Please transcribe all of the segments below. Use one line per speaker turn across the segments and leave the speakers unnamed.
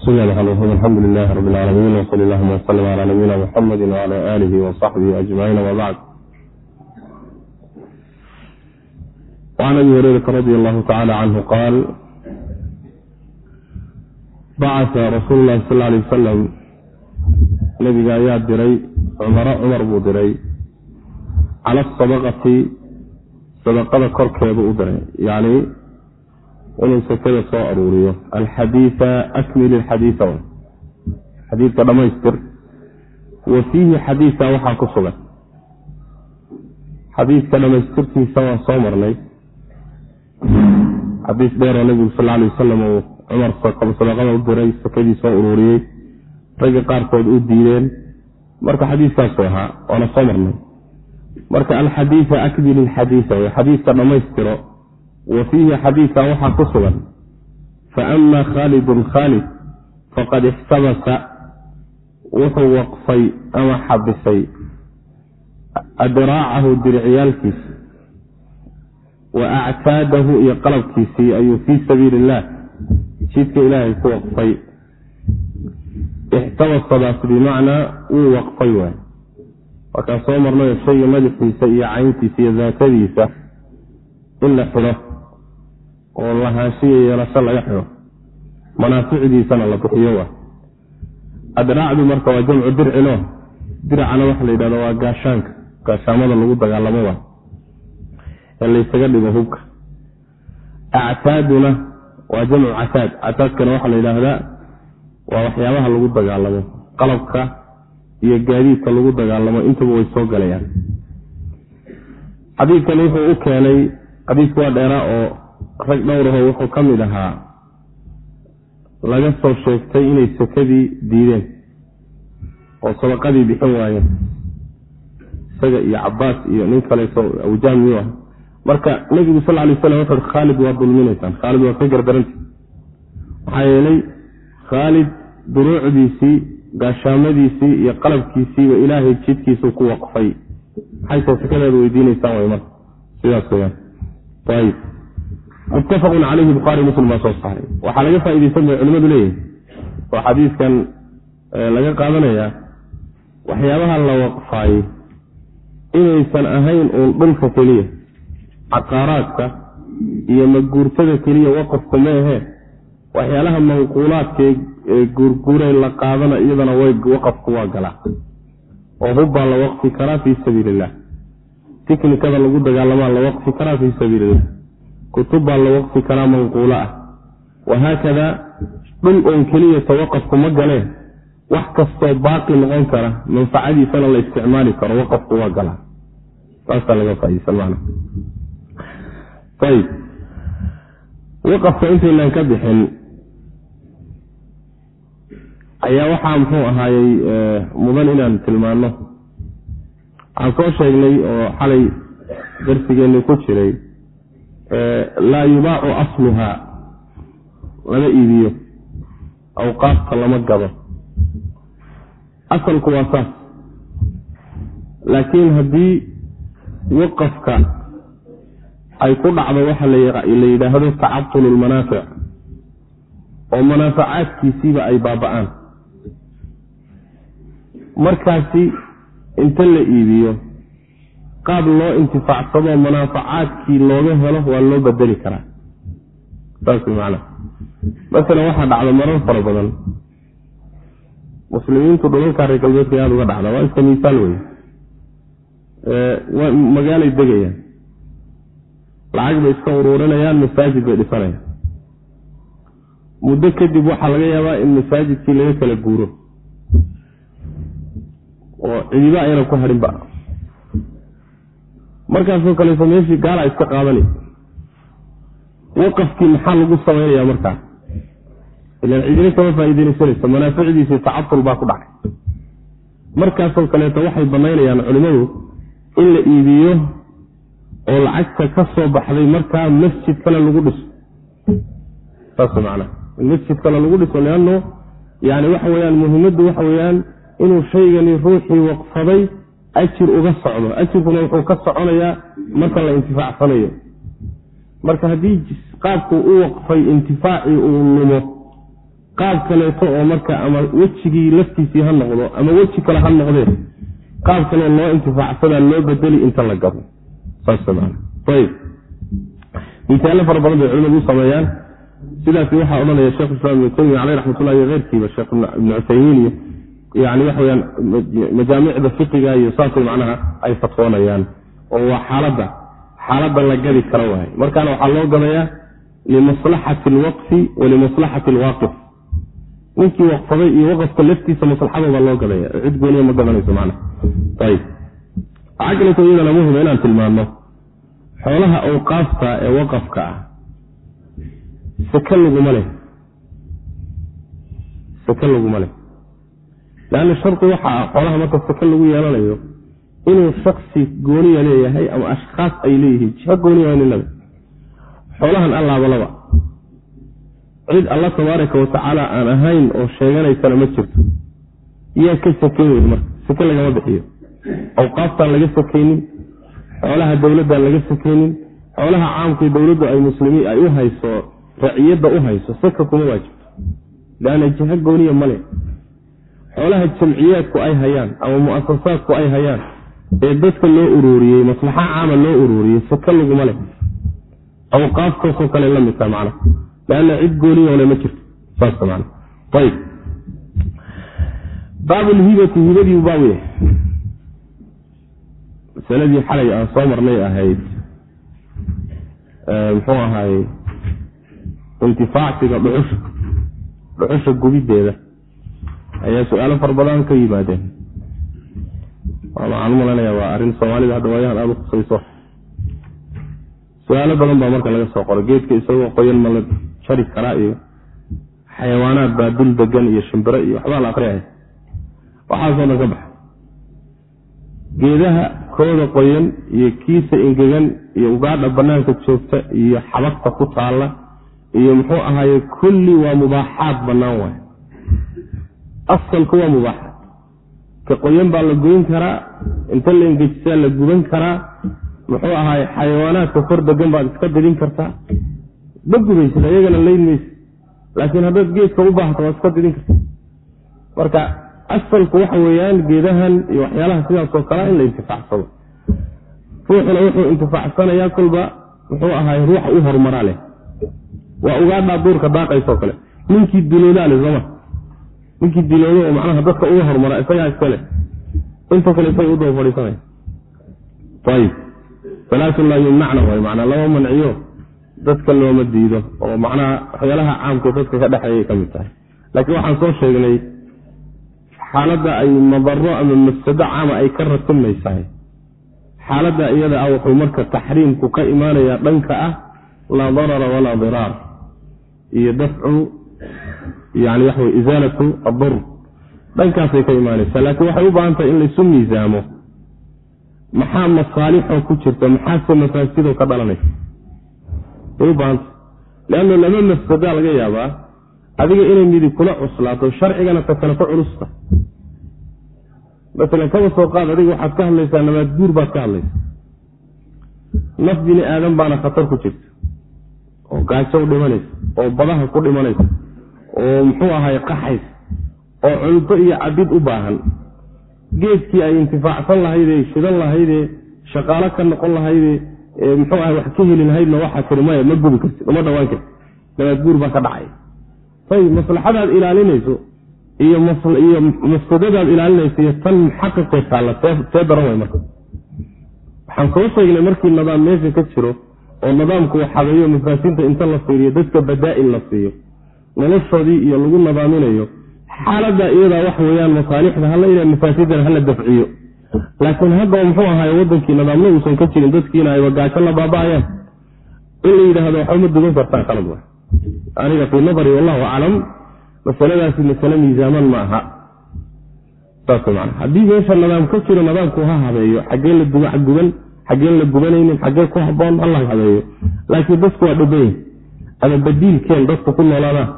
alxamdu lilahi rabi lcaalamiin wsali allahuma wslm cala nabiyina muxamadi wcala aalihi wasaxbihi ajmaciin ama bacd وcan abi hurayrata radi allahu tacala canhu qaal bacasa rasuulu lahi sal lay wasalam nabiga ayaa diray cumaro cumar buu diray cala asadaqati sadaqada korkeedu u diray yani inuu sakada soo aruuriyo. Alxadiia akmil xadiia xadiidka dhamaystir. Wa fiihi xadiia waxaa ku sugan. Xadiidka dhamaystirtiisa waa soo marnay. Xadiis dheeroo nabigu sal alay wasalam uu cumar sadaqada u diray sakadii soo uruuriyey ragga qaarkood u diideen. Marka xadiiskaasu ahaa waana soo marnay. Marka alxadiia akmil xadiia w xadiiska dhammaystiro wa fiihi xadiidka waxaa ku sugan. Faama khaalidun khaalid faqad ixtabasa wuxuu waqfay ama xabisay adiraacahu diricyaalkiisa wa actaadahu iyo qalabkiisii ayuu fii sabiili illah jidka ilaahay ku waqfay. Ixtabasadaas bimacnaa wuu waqfay waay. Waakaan soo marnayo shayga madaxiisa iyo cayntiisa iyo daatadiisa in la xidho oo lahaanshiya yeelasho laga xido manaaficdiisana la bixiyo waa adraacdu marka waa jamcu dircino diracana waxa la yidhahda waa gaashaanka. Gaashaamada lagu dagaalamo waa ee laysaga dhigo hubka. Actaaduna waa jamcu cataad cataadkana waxaa la yidhaahdaa waa waxyaabaha lagu dagaalamo. Qalabka iyo gaadiidka lagu dagaalamo intuba way soo galayaan. Xadiidkan wuxuu u keenay xadiidku waa dheeraa oo rag dhowraho wuxuu ka mid ahaa laga soo sheegtay inay sakadii diideen oo sadaqadii bixin waayeen. Isaga iyo cabaas iyo nin kaleeto awjaamiyu ah marka nebigu sal lay slam wuxu khaalid waa dulminaysaan. Khaalid waa ka gardaranta maxaa yeelay khaalid duruucdiisii gaashaamadiisii iyo qalabkiisiiba ilaahay jidkiisu ku waqfay. Maxayse sakadeeda weydiinaysaan way marka sidaas weyaan muttafaqun caleyhi bukhaari muslim baa soo saaray. Waxaa laga faaideysan bay culimadu leeyihiin oo xadiiskan laga qaadanayaa waxyaabaha la waqfaayey inaysan ahayn uun dhulka keliya caqaaraadka iyo maguurtada keliya waqafka meahee waxyaalaha manquulaadka ee guurguureen la qaadana iyadana way waqafku waa galaa. Oo hubbaa la waqfi karaa fii sabiili illah tiknikada lagu dagaalamaa la waqfi karaa fii sabiili illah kutub baa la waqfi karaa manquulo ah. Wahaakada dhul oon keliyata waqafku ma galeen wax kastoo baaqi noqon kara manfacadiisana la isticmaali karo waqafku waa galaa saasaa laga ayib waqafka intaynaan ka bixin ayaa waxaa muxuu ahaayey mudan inaan tilmaano waxaan soo sheegnay oo xalay darsigeenni ku jiray laa yubaacu asluhaa lama iibiyo. Awqaafta lama gado asalku waa saas. Laakiin haddii waqafka ay ku dhacdo waxa la yidhaahdo tacatulu lmanaafic oo manaafacaadkiisiiba ay baaba-aan. Markaasi inta la iibiyo qaab loo intifaacsado manaafacaadkii looga helo waa loo bedeli karaa. Saas man masalan waxaa dhacda marar fara badan. Muslimiintu dhulalka reer galbeedka aada uga dhacda waa iska miisaal wey magaalay degayaan. Lacag bay iska uruurinayaan masaajid bay dhisanayaan muddo kadib waxaa laga yaabaa in masaajidkii laga kala guuro. Oo cidiba ayna ku hadhinba markaasoo kaleeto meeshii gaala iska qaadani. Waqafkii maxaa lagu samaynayaa markaa? Ilaan cidina kama faa'iideysanayso manaaficdiisii tacatul baa ku dhacay. Markaasoo kaleeto waxay banaynayaan culimmadu in la iibiyo oo lacagta ka soo baxday markaa masjid kale lagu dhiso. Saas macnaa in masjid kale lagu dhiso leanno yani waxa weyaan muhimaddu waxa weeyaan inuu shaygani ruuxii waqfaday ajir uga socdo. Ajirkuna wuxuu ka soconayaa marka la intifaacsanayo marka haddii qaabku u waqfay intifaacii uu lumo qaab kaleeto oo marka ama wejigii laftiisii ha noqdo ama weji kale ha noqdee qaab kaleo loo intifaacsadaa loo bedeli inta la gabo. Misaalo fara badan bay culimadu u sameeyaan. Sidaas waxaa odhanaya shekh islam ibnu taymiya caleyh raxmatullah iyo keyrkiiba sheekh ibnu cuthaymiin iyo yani waxa weyaan majaamicda fiqiga iyo saasay macnaha ay fatwoonayaan oo waa xaaladda xaaladda la gadi karo waay. Markaana waxaa loo gadayaa limaslaxati alwaqfi wa limaslaxati alwaaqif ninkii waqfaday iyo waqafka laftiisa maslaxadooda loo gadaya cid gooniya ma gadanayso macna ayib waxaa kaleeto iyadana muhima inaan tilmaano xoolaha awqaafta ee waqafka ah seke laguma leh. Seke laguma leh leanna shardi waxa ah xoolaha marka seke lagu yeelanayo inuu shaksi gooniya leeyahay ama ashkhaas ay leeyihiin. Jiho gooniya ninaba xoolahan allaabalaba cid alla tabaaraka watacaala aan ahayn oo sheeganaysana ma jirto. Yaa ka saken weyn marka. Seke lagama bixiyo. Awqaaftaan laga sakaynin xoolaha dowladdaan laga sakaynin xoolaha caamkii dowladdu ay muslimiin ay u hayso raciyadda u hayso saka kuma waajibto. Leanna jiho gooniya male xoolaha jamciyaadku ay hayaan ama mu'asasaadku ay hayaan ee dadka loo uruuriyey maslaxa caama loo uruuriyey saka laguma leh. Awqaaftaasoo kale la midtaa macna. Leanna cid gooniyole ma jirto. Saas man ayb baabulhibati hibadiibu baab yahay. Masaladii xalay aan soo marnay ahayd muxuu ahaay intifaacsiga dhuxusha dhuxusha gubideeda ayaa su'aalo fara badan ka yimaadeen. Waxaan u waa arrin soomaalida hadda waayahan aada u khusayso su'aalo badan baa marka laga soo qoray. Geedka isagoo qoyan ma la jari karaa iyo xayawaanaad baa dul degan iyo shimbiro iyo waxbaa la akriyaya waxaasoo dhan ka baxa. Geedaha kooda qoyan iyo kiisa ingegan iyo ugaadha banaanka joogta iyo xabagta ku taalla iyo muxuu ahaaye kulli waa mubaaxaad bannaan waay asalku waa mubaaxaad ka qoyan baa la goyn karaa inta la engejisaa la guban karaa. Muxuu ahaaye xayawaanaadka kor degan baad iska didin kartaa. Ma gubaysid ayagana layn maysid. Laakiin haddaad geedka u baahto waad iska didin kartaa. Marka asalku waxa weeyaan geedahan iyo waxyaalaha sidaasoo kalea in la intifaacsado ruuxuna wuxuu intifaacsanayaa kolba muxuu ahaay ruuxa u horumaraa leh. Waa ugaadhaa duurka daaqaysoo kale. Ninkii diloodaa leh sooma ninkii diloodo oo macnaha dadka uga horumara isagaa iskale inta kale isay u fadhiisanaya ayib salaasun laa yumnacna waay macnaa lama manciyo. Dadka looma diido oo macnaha waxyaalaha caamka dadka ka dhexeeyay ka mid tahay. Laakiin waxaan soo sheegnay xaaladda ay madaro ama mafsado caama ay ka ratimaysahay xaaladda iyada ah wuxuu marka taxriimku ka imaanayaa dhanka ah laa darara walaa diraar. Iyo dafcu yani waxa wey isaalatu adur dhankaasay ka imaanaysaa laakiin waxay u baahan tahay in laysu miisaamo. Maxaa masaalixoo ku jirta? Maxaase mafaasidoo ka dhalanaysa? Way u baahantah leanna laba mafsadaa laga yaabaa adiga inay midi kula cuslaato sharcigana ta kale ka culusta. Masalan kaba soo qaad adiga waxaad ka hadlaysaa nabaad guur baad ka hadlaysa naf bini aadan baana khatar ku jirta. Oo gaajo u dhimanaysa oo badaha ku dhimanaysa oo muxuu ahay qaxays oo cunto iyo cabid u baahan. Geedkii ay intifaacsan lahaydee shidan lahaydee shaqaalo ka noqon lahaydee muxuu ahay wax ka heli lahaydna waxaa tiri maya ma gubi kartid uma dhawaan kartid. Nabaad guur baa ka dhacay. Ayib maslaxadaad ilaalinayso iyo mafsadadaad ilaalinayso iyo tan xaqiqay taalla see daran way marka. Waxaan soo sheegnay markii nidaam meesha ka jiro oo nidaamku uu xabeeyo mafaasinta inta la fiiriyo dadka badaa-il la siiyo noloshoodii iyo lagu nadaaminayo xaaladda iyadaa wax weeyaan masaalixda hala mafaasidana hala dafciyo. Laakiin haddaba muxuu ahaay wadankii nidaamna uusan ka jirin dadkiina ayba gaajo la baaba-ayaan. In la yidhaahdo waxba ma dugan kartaan qalad wa aniga fii nadari wallahu aclam masaladaasi masale miisaaman ma aha. Haddii meesha nidaam ka jiro nidaamku ha habeeyo. Xaggeen la duba guban xaggeen la gubanaynin xaggee ku haboon hala habeeyo. Laakiin dadku waa dhabayn ama badiilkeen dadku ku noolaadaan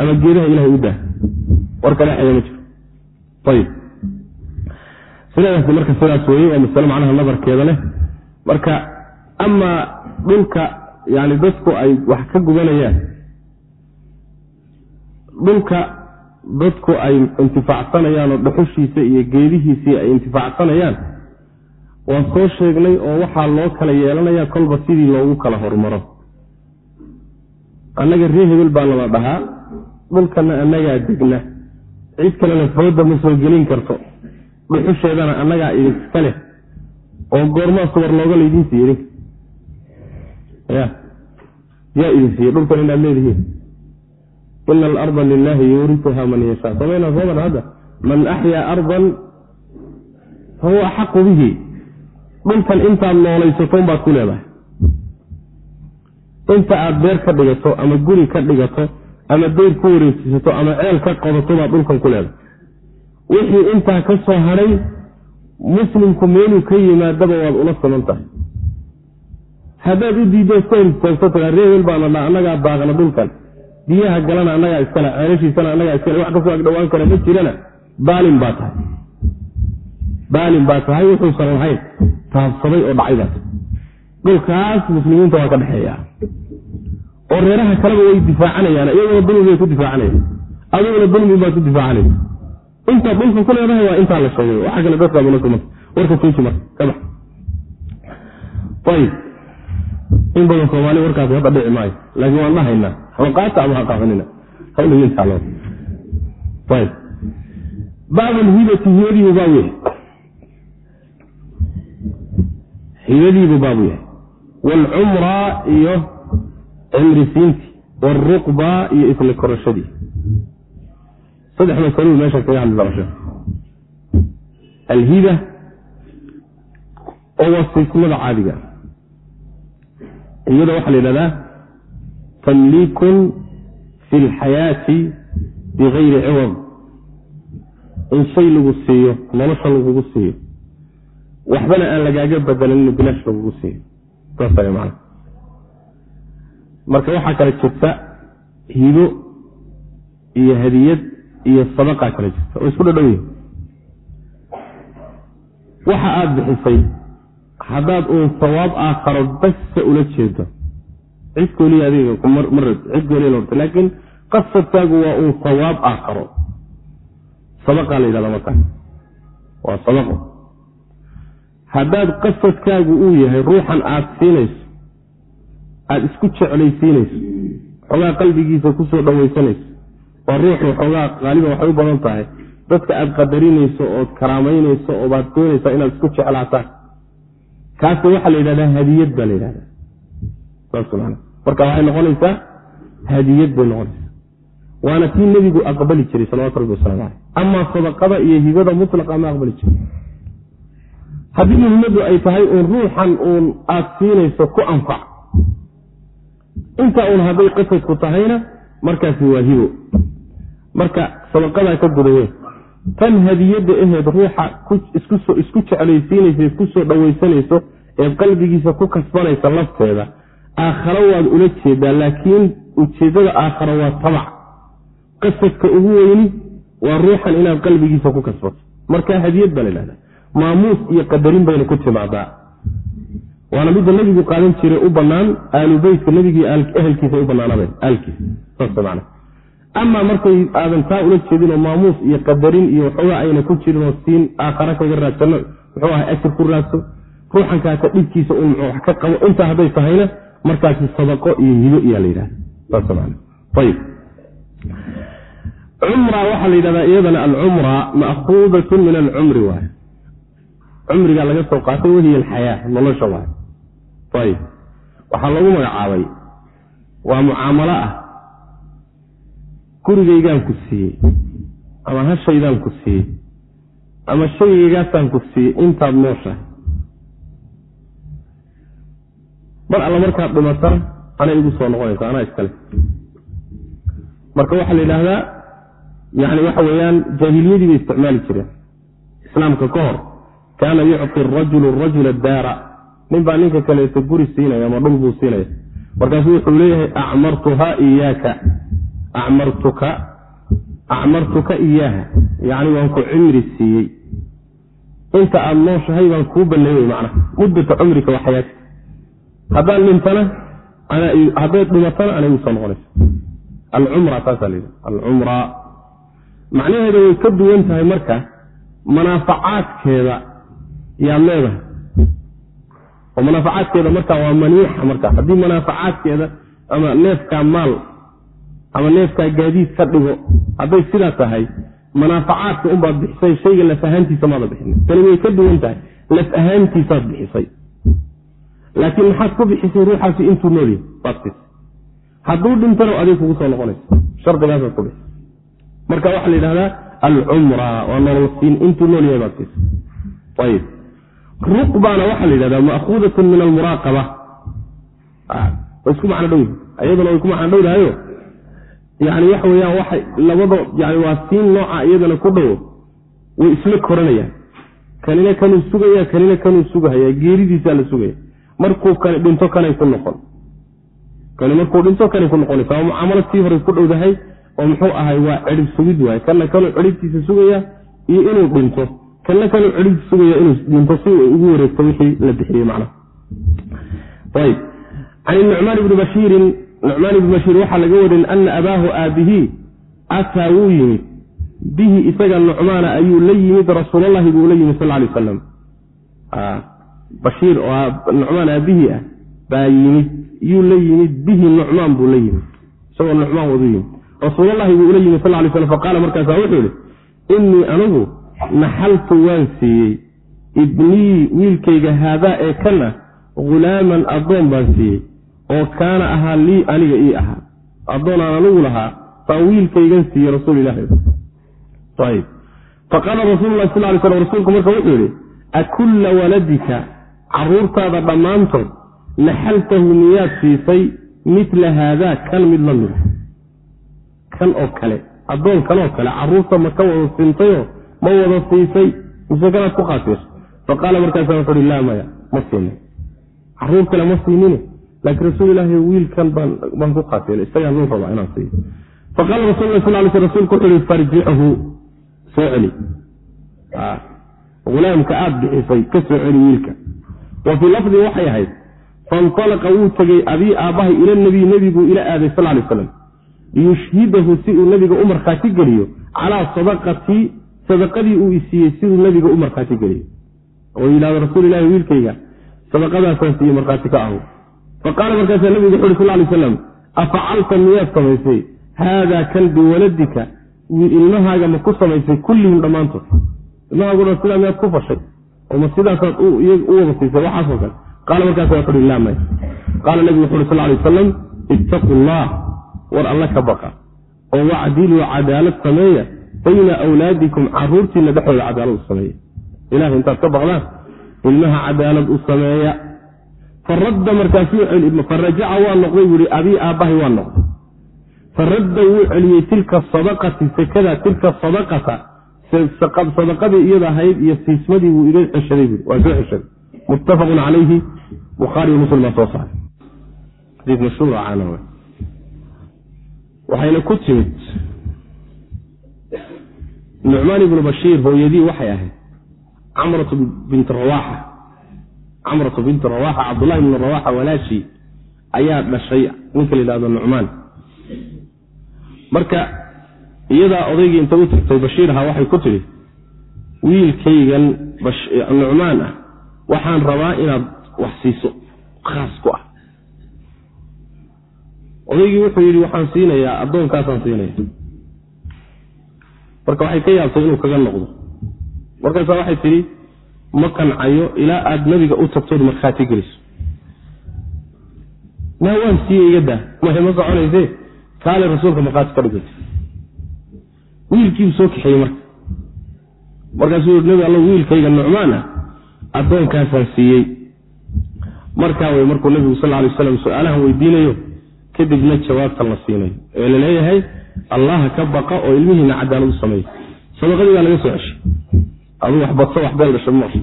ama geedaha ilahay u dah war ka dhexeeya ma jiro. Ayib siladaasi marka sidaas weeye waa masale macnaha nadarkeeda leh. Marka amaa dhulka yani dadku ay wax ka gubanayaan. Dhulka dadku ay intifaacsanayaan oo dhuxushiisa iyo geedihiisii ay intifaacsanayaan waan soo sheegnay oo waxaa loo kala yeelanaya kolba sidii loogu kala hormaro annaga ree hebel baa nala dhahaa. Dhulkana annagaa degna. Cid kalena fooda ma soo gelin karto. Dhuxusheedana annagaa idiska leh oo goormaa subar looga laydin siiye idinka ya yaa idin siiye dhulkan inaad leedihiin. Ina alarda lilahi yuurituha man yashaa. Samayna soo hadda. Man axyaa ardan fahuwa axaqu bihi. Dhulkan intaad noolaysaton baad ku leedahay inta aad beer ka dhigato ama guri ka dhigato ama deyr ku wareegsisato ama ceel ka qodato baad dhulkan ku leedahay wixii intaa ka soo hadhay muslimku meeluu ka yimaadaba waad ula siman tahay. Haddaad u tagaa reebel baana dha annagaa baaqna dhulkan. Biyaha galana annagaa iskale ceelashiisana annagaa iskale wax ka soo agdhawaan kara ma jirana. Baalin baa tahay. Baalin baa tahay wuxuusan lahayn. Taabsaday oo dhacay baa tahay. Dhulkaas muslimiinta waa ka dhexeeya oo reeraha kaleba way difaacanayaan iyaguna dulmi bay ku difaacanayaan. Adiguna dulmi baad ku difaacanaysa intaad dhulka ku leedahay waa intaa la sheegay. Waxa kale dadkaad ula kumanta warka tuuji marka ka bax. Ayib in badan soomaali warkaasi hadda dhici maayo. Laakiin waan dhahaynaa haqaata ama haqaafanina hawligiintaalo ayib baabulhibati hibadiibu baab yahay. Hibadiibu baabu yahay. Waalcumra iyo cimrisiinti waalruqba iyo isla korashadii. Saddex masaluu meesha kaga hadli doona sheekh alhiba oo waa silsilada caadiga. Iyada waxaa la yidhahdaa tamliikun fi lxayaati bigayri ciwad in shay lagu siiyo nolosha lagugu siiyo. Waxbana aan lagaaga bedelan bilaash lagugu siiyo. Saasa man marka waxaa kala jirta hibo iyo hadiyad iyo sadaqaa kala jirta. Oo isku dhadhow yihiin waxa aada bixisay haddaad uun sawaab aakharo basa ula jeedo. Cid gooliya adiga mar cid gooliya lorta laakiin qasadkaagu waa uun sawaab aakharo. Sadaqaa la yidhahda markaa waa sadaqo haddaad qasadkaagu uu yahay ruuxan aada siinayso aada isku jeclaysiinayso xoogaa qalbigiisa ku soo dhawaysanayso waa ruuxu xoogaa qaaliban waxay u badan tahay. Dadka aada qadarinayso ood karaamaynayso oobaad doonaysaa inaad isku jeclaataan. Kaasi waxaa la yidhahdaa hadiyad baa la yidhahdaa. Saas man marka waxay noqonaysaa hadiyad bay noqonaysaa. Waana tii nebigu aqbali jiray salawatu rabbi waslamu caleyh amaa sadaqada iyo hibada mutlaqa ma aqbali jiray. Haddii muhimaddu ay tahay uun ruuxan uun aad siinayso ku anfac intaa uun hadday qasadku tahayna markaasi waa hibo. Marka sadaqadaa ka gudawe tan hadiyadda aheed ruuxa isku jeclaysiinaysa isku soo dhawaysanayso eed qalbigiisa ku kasbanaysa lafteeda aakharo waad ula jeedaa laakiin ujeeddada aakharo waa tabac qasadka ugu weyni waa ruuxan inaad qalbigiisa ku kasbato. Marka hadiyad baa la idhahda maamuus iyo qadarin bayna ku timaadaa waana midda nebigu qaadan jiray u banaan aalu beytka nebigii ehelkiisa u banaanabeen aalkiisa amaa markay aadan taa ula jeedinoo maamuus iyo qadarin iyo waxoogaa ayna ku jirinoo siin aakhara kaga raadsano muxuu aha ajir ku raadso. Ruuxankaasa dhibkiisa un wax ka qabo intaa hadday tahayna markaasi sadaqo iyo hibo iyaa la yidhahda saas cumra waxaa la yidhahdaa iyadana alcumra ma'kuudatun min alcumri waay cumrigaa laga soo qaatay wahiya alxayaa nolosha waay ayib waxaa lagu magacaabay waa mucaamalo ah. Gurigaygaan ku siiyey ama hashaydaan ku siiyey ama shaygaygaasaan ku siiyey intaad nooshahay mar alla markaad dhimatana anay igu soo noqonaysa anaa iskale marka waxaa la yidhaahdaa yani waxa weeyaan jaahiliyadii bay isticmaali jireen. Islaamka ka hor kaana yucti rajulu rajula daara nin baa ninka kaleeto guri siinaya ama dhul buu siinaya. Markaasuu wuxuu leeyahay acmartuha iyaaka acmartuka acmartuka iyaaha yacni waan ku cimri siiyey. Inta aada nooshahay baan kuu baneeyey macnaha. Muddata cumrika waa xayaati. Haddaan dhintana hadday dhimatana ana igu soo noqonaysa alcumra taasaa la alcumra. Macnaheeda way ka duwan tahay marka manaafacaadkeeda yaad leedahay oo manaafacaadkeeda marka waa maniixa marka haddii manaafacaadkeeda ama neefkaa maal ama neefkaa gaadiid ka dhigo hadday sidaa tahay manaafacaadka unbaad bixisay shayga laf ahaantiisa maada bixin tani way ka duwan tahay. Laf ahaantiisaad bixisay. Laakiin maxaad ku bixisay ruuxaasi intuu noolyahy baadkis hadduu dhintano adig kugu soo noqonaysa shardigaasaad ku bixisay. Marka waxaa la yidhahdaa alcumra waa nololsiin intuu nool yahay baadkis ayib ruqbana waxaa la yidhahdaa ma'kuudatun min almuraaqaba. Way isku macno dhow iyaduna way ku macno dhowdahayo yani waxa weyaan waxay labada yani waa siin nooca iyadana ku dhowo way isla koranayaan. Kanina kanuu sugaya kanina kanuu sugahaya geeridiisaa la sugaya markuu kani dhinto kanay ku noqon. Kani markuu dhinto kanay ku noqonaysa waa mucaamalo tii hore ku dhowdahay oo muxuu ahay waa cidhib sugid waay kana kanuu cidhibtiisa sugaya iyo inuu dhinto kana kanuu cidhibtiisa sugaya inuu dhinto si ugu wareegto wixii la bixiyey macnaha ayb. Can nucmaan ibni bashiirin nucmaan ibni bashiir waxaa laga warin ana abaahu aabihii ataa wuu yimid bihi isaga nucmaana ayuu la yimid rasuulallahi buu la yimid sal lay aslam bashiir oo nucmaan aabihii ah baa yimid yuu la yimid bihi nucmaan buu la yimid. Isagoo nucmaan wadu yimid. Rasuulallahi buu ula yimid sal lay slam faqaala markaasa wuxuu yihi innii anigu naxaltu waan siiyey. Ibnii wiilkayga haadaa ee kan ah hulaaman addoon baan siiyey oo kaana ahaa lii aniga ii ahaa. Addoonaan anigu lahaa baan wiilkaygan siiyey rasuulilahi ayb faqaala rasuululahi sal lay slam rasuulku marka wuxuu yihi akulla waladika caruurtaada dhammaantood naxaltahu miyaad siisay mitla haadaa kan mid la mida kan oo kale addoon kan oo kale carruurta ma ka wada siintayoo ma wada siisay mise kanaad ku qaasiirsa faqaala markaasa wuxu uhi laa maya ma siinin. Caruur kale ma siinine laakiin rasuul ilaahi wiilkan baan ku qaasiilay isagaan luu rabaa inaan siiyo faqaala rasul sal lay sl rsulku wuxu uhi farjichu soo celi. Hulaamka aada bixisay ka soo celi wiilka. Wa fii lafdi waxay ahayd fainalaqa wuu tegey abii aabbahay ila nabiy nebiguu ila aaday sal lay slam liyushhidahu si uu nebiga u markhaati geliyo calaa sadaqatii sadaqadii uu isiiyey siduu nebiga u markhaati geliyo oo yidhahdo rasuul ilahi wiilkayga sadaqadaasaan siiye markhaati ka ahu. Faqaala markaasaa nebigu wuxu uhi sal lay slam afacalta miyaad samaysay? Haadaa kan biwaladika ilmahaaga ma ku samaysay kullihim dhammaantood. Ilmahaagu dhan sidaa miyaad ku fashay? Oo ma sidaasaad u wada siisay? Waxaasoo kale. Qaala markaasa wuxu uhi laa may qaala nebigu wuxu uhi sal lay wasalam ittaqu allah war alla ka baqa. Oo wacdiluu cadaalad sameeya bayna awlaadikum caruurtiina dhexdooda cadaalad u sameeya. Ilahay intaad ka baqdaan ilmaha cadaalad u sameeya. Faradda markaasuu farajaca waa noqday buuhi abii aabbahay waa noqday. Faradda wuu celiyey tilka sadaqati sekada tilka sadaqata. Sadaqadii iyada ahayd iyo siismadii buu iga ceshaday buui waa soo ceshaday. Muttafaqun calayhi bukhaariyo muslim baa soo saaray. Waxayna ku timid nucmaan ibnu bashiir hooyadii waxay ahayd camratu binti rawaaxa. Camratu binti rawaaxa cabdullahi ibnu rawaaxa walaashii ayaa dhashay ninka la yidhahdo nucmaan. Marka iyadaa odaygii inta u tagtay bashiir ahaa waxay ku tidhi wiilkaygan nucmaan ah waxaan rabaa inaad wax siiso khaas ku ah. Odaygii wuxuu yidhi waxaan siinayaa addoonkaasaan siinaya marka waxay ka yaabtay inuu kaga noqdo. Markaasaa waxay tidhi ma kancayo ilaa aad nabiga u tagtood markhaati geliso. Maa waan siiye iga daa. Mahe ma soconayse? Kaale rasuulka markhaati ka dhigata wiilkiibuu soo kaxeeyey marka. Markaasuu yii nabi alla wiilkayga nucmaan ah addoonkaasaan siiyey. Markaa wey markuu nabigu sal lay waslam su'aalahan weydiinayo kadibna jawaabtan la siinayo ee la leeyahay allaha ka baqa oo ilmihiina cadaalad u sameeya sadaqadii baa laga soo ceshay. Aduu wax wax beel dhasha ma wax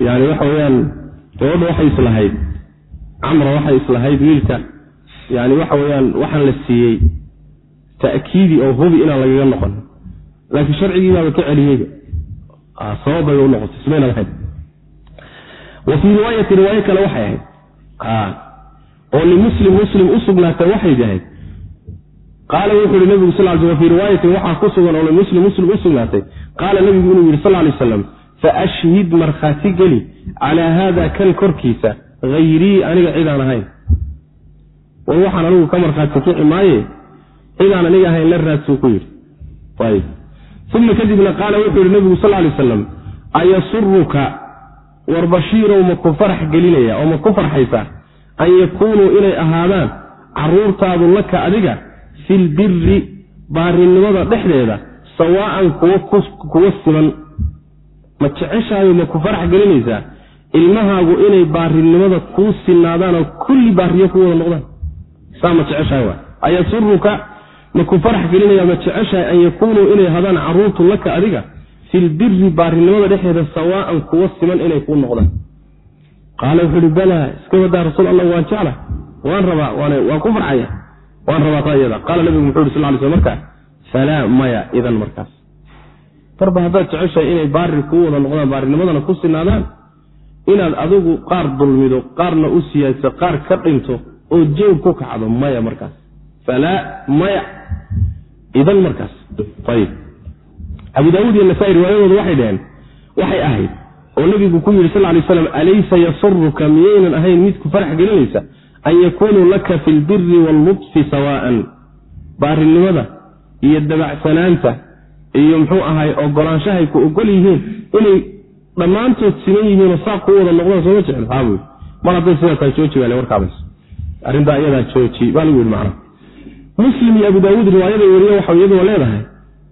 yani waxa weyaan gabadha waxay islahayd. Camra waxay islahayd wiilka. Yani waxa weyaan waxaan la siiyey ta'kiidi oo hubi inaan lagaga noqon. Laakiin sharcigii baaba ka celiyeyba. Sababay u noqotay. Simayna lahayd. Wa fii riwaayati riwaayo kale waxay ahayd oo limuslim muslim u sugnaatay waxay dahayd qaala wuxuu yihi nabigu sal l fii riwaayatin waxaa ku sugan oo limuslim muslim u sugnaatay. Qaala nabigu inuu yidhi sal lay aslam faashhid markhaati geli calaa haada kan korkiisa hayrii aniga cidaan ahayn. War waxaan anigu ka markhaati kici maaye cidaan aniga ahayn la raadsuu ku yidhi. Uma kadibna qaala wuxuu yihi nabigu sal lay aslam ayasuruka war bashiirow ma ku farax gelinaya oo ma ku farxaysaa an yakuunuu inay ahaadaan caruurtaadu laka adiga filbiri baarinimada dhexdeeda sawaa'an kuwa siman. Ma jeceshaayo ma ku farax gelinaysaa? Ilmahaagu inay baarinimada kuu sinaadaan oo kulli baariyo ku wada noqdaan. Saa ma jeceshahay ayasuruka ma ku farax gelinaya ma jeceshahay an yakuunuu inay hadaan caruurtu laka adiga filbiri baarinimada dhexeeda sawaa'an kuwa siman inay kuu noqdaan qaala wuxuu ihi balaa iska wadaa rasuul allah waan jecla waan rabaa waan ku farxaya waan rabaa taa qaala nabigu muxuu yhi sal ly sl markaa falaa maya idan markaas. Marba haddaad jeceshahay inay baari kuu wada noqdaan baarinimadana ku sinaadaan inaad adigu qaar dulmido qaarna u siyaadso qaar ka dhinto oo jawr ku kacdo maya markaas. Falaa maya idan markaas. Ayib abu daawuud iyo nasaa-i riwaayadooda waxay dhaheen waxay ahayd oo nabigu ku yidhi sal lay slam alaysa yasuruka? Miyaynan ahayn mid ku farax gelinaysa an yakunuu laka fi lbiri wallubsi sawaa'an baarinimada iyo dabacsanaanta iyo muxuu ahay ogolaanshahay ku ogol yihiin inay dhammaantood siman yihiinoo saa ku wada noqdaan sooma jecel. Haabu mar hadday sidaa tahay jooji baa le warkaabays arrintaa iyadaa jooji baa lagu yidhi macnaha. Muslim iyo abu daawuud riwaayaday weriye waxa iyadoo leedahay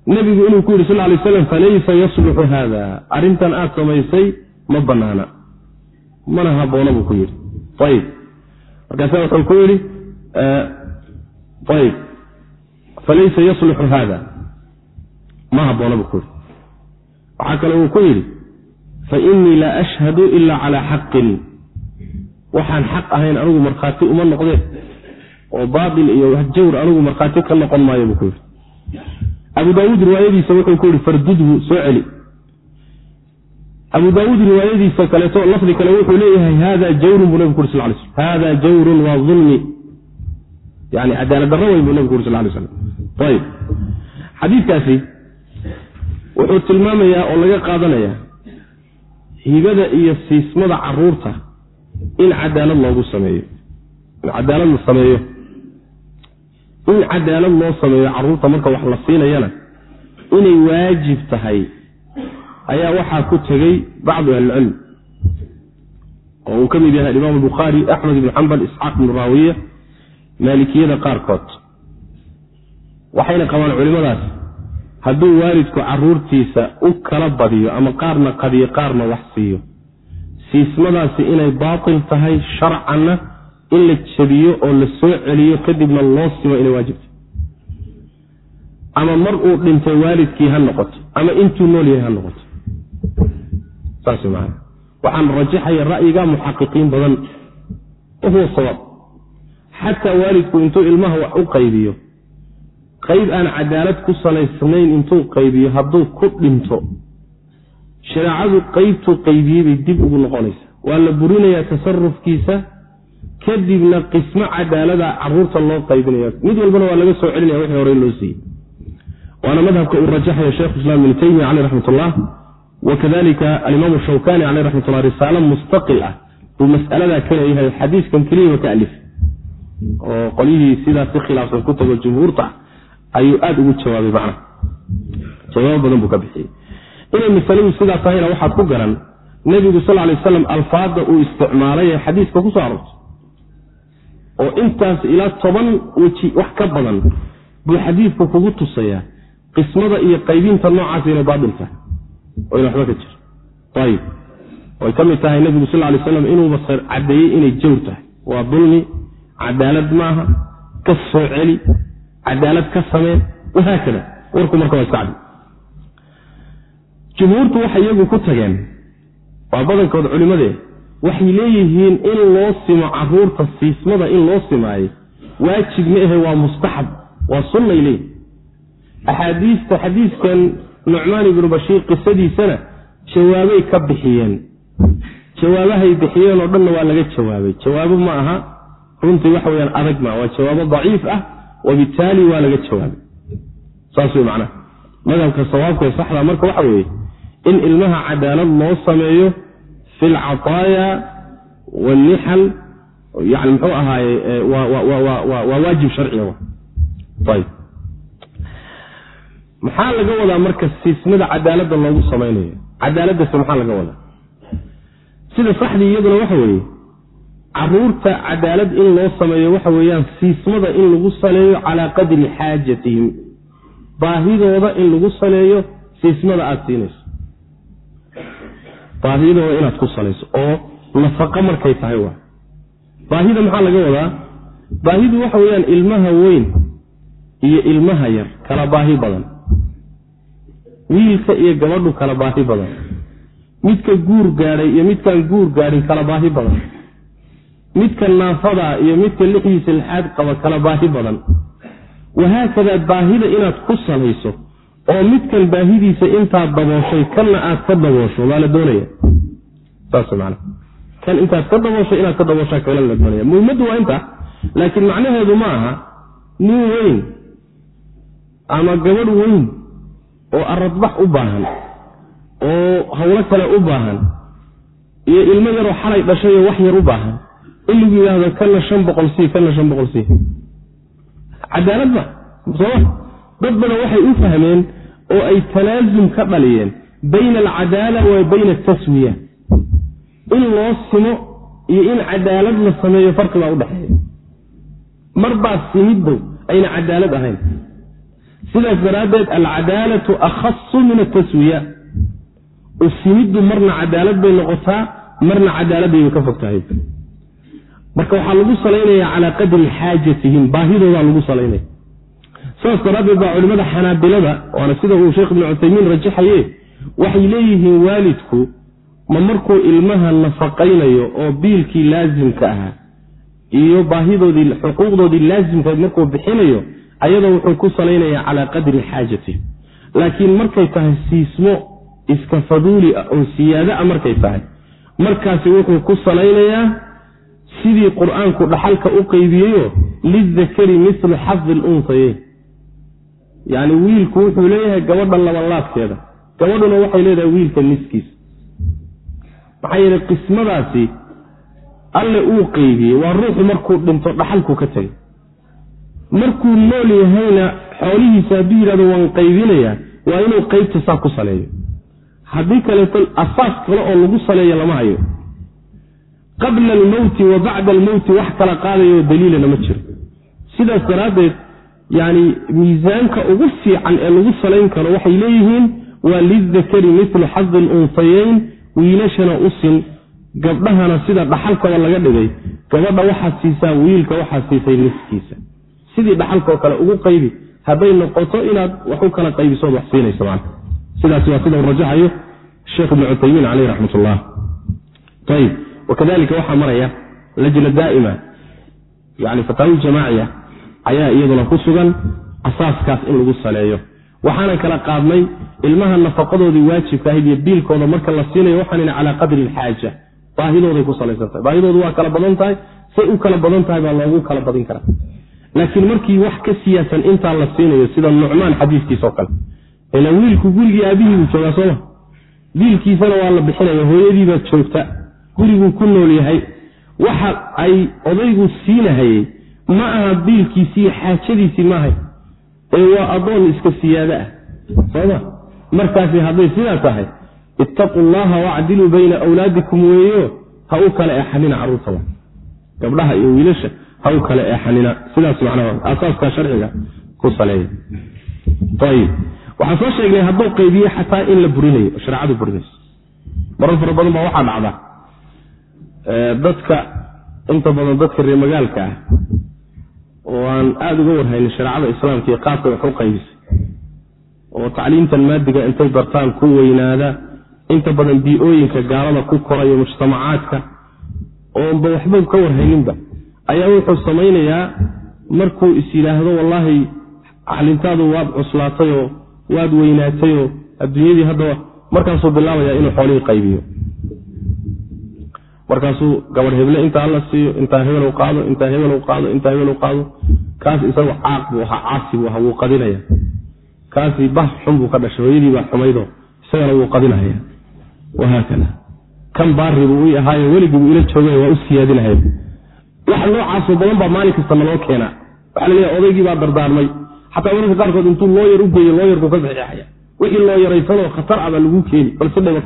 nebigu inuu ku yidhi sal lay slam falaysa yasluxu haada arrintan aad samaysay ma banaana mana haboona buu ku yidhi. Ayib markaasa wuxuu ku yidhi ayib falaysa yasluxu haada ma haboona buu ku yidhi. Waxaa kale uu ku yidhi fainii laa ashhadu ila calaa xaqin. Waxaan xaq ahayn anigu markhaati uma noqdeen. Oo baatil iyo jawr anigu markhaati ka noqon maayo buu ku yidhi abu daawuud riwaayadiisa wuxuu ku yihi fardudhu soo celi. Abu daawuud riwaayadiisa kaleeto lafdi kale wuxuu leeyahay hada jawrun buu nabig ku uri sal lay slm hada jawrun waa ulmi yani cadaalad darro weyn buu nabig uri sal lay slam ayib xadiidkaasi wuxuu tilmaamayaa oo laga qaadanaya hibada iyo siismada carruurta in cadaalad loogu sameeyo. In cadaalad la sameeyo in cadaalad loo sameeyo carruurta marka wax la siinayana inay waajib tahay ayaa waxaa ku tegey bacdu ahlilcilm oo uu ka mid yahay alimaam bukhaari axmed ibnu xambal isxaaq ibnu raawiya maalikiyada qaarkood. Waxayna qabaan culimadaas hadduu waalidku caruurtiisa u kala badiyo ama qaarna qadiyo qaarna wax siiyo siismadaasi inay baatil tahay sharcanna in la jabiyo oo la soo celiyo kadibna loo simo inay waajibtahay ama mar uu dhintay waalidkii ha noqoto ama intuu nool yahay ha noqoto. Saas maan waxaan rajaxaya ra'yiga muxaqiqiin badan. Wahuwa sawaab xataa waalidku intuu ilmaha wax u qaybiyo qayb aan cadaalad ku salaysnayn intuu qaybiyo hadduu ku dhinto shareecadu qaybtuu qaybiyey bay dib ugu noqonaysa waa la burinayaa tasarufkiisa kadibna qismo cadaalada carruurta loo qaybinaya mid walbana waa laga soo celinaya wixii horey loo siiyey. Waana madhabka uu rajaxaya sheikhu islam ibnu taymiya caleyh raxmat ullah wa kadalika alimaamu shawkani caleyh raxmat ullah risaalo mustaqil ah. Buu mas'aladaa ka leeyahay xadiiskan keliyaba ka alif oo qolyihii sidaas si khilaafsan ku tago jumhuurta ayuu aada ugu jawaabay macnaha jawaabo badan buu ka bixiyey. Inay masaladu sidaa tahayna waxaad ku garan nebigu sal lay waslam alfaada uu isticmaalay ee xadiiska ku aroortay oo intaas ilaa toban weji wax ka badan buu xadiidku kugu tusayaa qismada iyo qaybinta noocaas inay baatil tahay ina waxba ka jiro. Ayib way ka mid tahay nebigu sal lay slam inuuba caddeeyey inay jawr tahay. Waa dulmi cadaalad maaha ka soo celi cadaalad ka sameen wahaakada. Warku marka waa iska jumhuurtu waxay iyagu ku tageen waa badankood culimmadee waxay leeyihiin in loo simo carruurta siismada in loo simaayo. Waajib ma ahe waa mustaxab waa sunnay leeyihiin axaadiista xadiiskan nucmaan ibnu bashiir qisadiisana jawaabay ka bixiyeen. Jawaabahay bixiyeen oo dhanna waa laga jawaabay. Jawaabo ma aha runtii waxa weyaan adag ma waa jawaabo daciif ah wabitaali waa laga jawaabay. Saas wey macnaha madhabka sawaabka ee saxda marka waxa weeye in ilmaha cadaalad loo sameeyo fi lcataaya wannixal yani muxuu ahaaye waa waajib sharciga maxaa laga wadaa marka siismada cadaaladda loogu samaynayo cadaaladdaase maxaa laga wadaa sida saxdii iyaduna waxa weeye carruurta cadaalad in loo sameeyo waxa weeyaan siismada in lagu saleeyo calaa qadri xaajatihim baahidooda in lagu saleeyo siismada aada siinayso baahidooda inaad ku salayso oo nafaqo markay tahay waa. baahida maxaa laga wadaa? baahidu waxa weeyaan ilmaha weyn iyo ilmaha yar kala baahi badan. wiilka iyo gabadhu kala baahi badan. midka guur gaadhay iyo midkaan guur gaadhin kala baahi badan. midka naafada iyo midka lixdiisa lixaad qaba kala baahi badan. wahaakadaa baahida inaad ku salayso oo midkan baahidiisa intaad dabooshay kanna aad ka daboosho waa la doonaya. Saas man kan intaad ka dabooshay inaad ka dabooshaa kala la doonaya. Muhimaddu waa inta laakiin macnaheedu ma aha nin weyn ama gabadh weyn oo aradbax u baahan oo hawlo kale u baahan iyo ilmo yaroo xalay dhashayoo wax yar u baahan in lagu yidhaahdo kana shan boqol sii kana shan boqol sii cadaalad ma sooma dad badan waxay u fahmeen oo ay talaasum ka dhaliyeen bayna alcadaala wa bayna ataswiya. In loo simo iyo in cadaalad la sameeyo farqibaa udhexeeya marbaa simiddow ayna cadaalad ahayn. Sidaas daraaddeed alcadaalatu akhasu min ataswiya. Simiddu marna cadaalad bay noqotaa marna cadaaladayba ka fog tahay marka waxaa lagu salaynayaa calaa qadri xaajatihim baahidoodaa lagu salaynaya saas daraaddeed baa culimmada xanaabilada waana sida uu sheekh ibnu cuthaymiin rajaxaye waxay leeyihiin waalidku ma markuu ilmaha nafaqaynayo oo biilkii laasimka ahaa iyo baahidoodii xuquuqdoodii laasimkahayd markuu bixinayo ayadoo wuxuu ku salaynayaa calaa qadri xaajatihim laakiin markay tahay siismo iska faduuli ah oo siyaado a markay tahay markaasi wuxuu ku salaynayaa sidii qur'aanku dhaxalka u qeybiyeyo lidakari mislu xafdi lunsayeyn yacni wiilku wuxuu leeyahay gabadha labanlaabkeeda gabadhuna waxay leedahay wiilka niskiisa. Maxaa yeele qismadaasi alle uu qeybiyey waa ruuxu markuu dhinto dhaxalku ka tegay. Markuu nool yahayna xoolihiisa hadduu yidhahdo waan qaybinayaa waa inuu qeybta saa ku saleeyo. Haddii kaleeto asaas kale oo lagu saleeyo lama hayo. Qabla almowti wa bacda almowti wax kala qaadayo daliilana ma jiro. Sidaas daraaddeed yacni miisaanka ugu fiican ee lagu salayn karo waxay leeyihiin waa lidakari mitlu xadi lunsayeyn wiilashana u sin gabdhahana sida dhaxalkaba laga dhigay. Gabadha waxaad siisaa wiilka waxaad siisay niskiisa sidii dhaxalkao kale ugu qaybi hadday noqoto inaad wax u kala qaybisood wax siinayso man sidaas waa sida rajaxayo sheekh ibnu cuthaymiin caleyh raxmat ullah ayib wakadalika waxaa maraya lajna daa'ima yani fataawi jamaaciya ayaa iyaduna ku sugan asaaskaas in lagu saleeyo. Waxaanan kala qaadnay ilmaha nafaqadoodii waajibka ahayd iyo biilkooda marka la siinayo waxaanina calaa qadri alxaaja. Baahidooday ku salaysan tahay baahidoodu waa kala badan tahay. Say u kala badan tahay baa loogu kala badin karaa. Laakiin markii wax ka siyaasan intaa la siinayo sida nucmaan xadiiskiisao kale ila wiilku gurigii aabihii buu joogaa sooma biilkiisana waa la bixinaya hooyadiibaa joogta. Guriguu ku nool yahay. Waxa ay odaygu siinahayey ma aha biilkiisiiyo xaajadiisii maahay ee waa addoon iska siyaado ah. Sooma markaasi hadday sidaa tahay ittaquu llaha wacdiluu bayna awlaadikum weeyo ha u kala eexanina carruurtaba gabdhaha iyo wiilasha ha u kala eexanina sidaas macnaha asaaska sharciga ku saleeya. Ayib waxaan soo sheegnay hadduu qaybiye xataa in la burinayo shareecadu burinayso. Marar fara badan baa waxaa dhacda dadka inta badan dadka reer magaalka ah oo aan aada uga warhaynin shareecada islaamka iyo qaabka wax u qaybisay. Oo tacliimtan maadiga intay bartaan ku weynaada inta badan bii-ooyinka gaalada ku korayo mujtamacaadka oonba waxba ka warhayninba ayaa wuxuu samaynayaa markuu is yidhaahdo wallaahi calintaadu waad cuslaatayoo waad weynaatayoo adduunyadii haddaba markaasuu bilaabayaa inuu xoolihii qaybiyo markaasuu gabadh heble intaa la siiyo intaa hebel qaado intaa hebel qaado intaa hebel qaado. Kaas isagu caaq buu ahaa caasi buu ahaa wuu qadinaya. Kaasi bah xun buu ka dhashay hooyadii baa xumaydo isagana wuu qadinaya. Wahaakada kan baari buu i ahaayo weligii buu ila joogay waa u siyaadinahaya wax noocaasoo badan baa maalin kasta naloo keenaa. Waxaa la leeyahay odaygii baa dardaarmay. Xataa mararka qaarkood intuu looyar u geeyo looyarku ka saxiixaya wixii loo yaraysanoo khatar ah baa lagu keeni balse dhama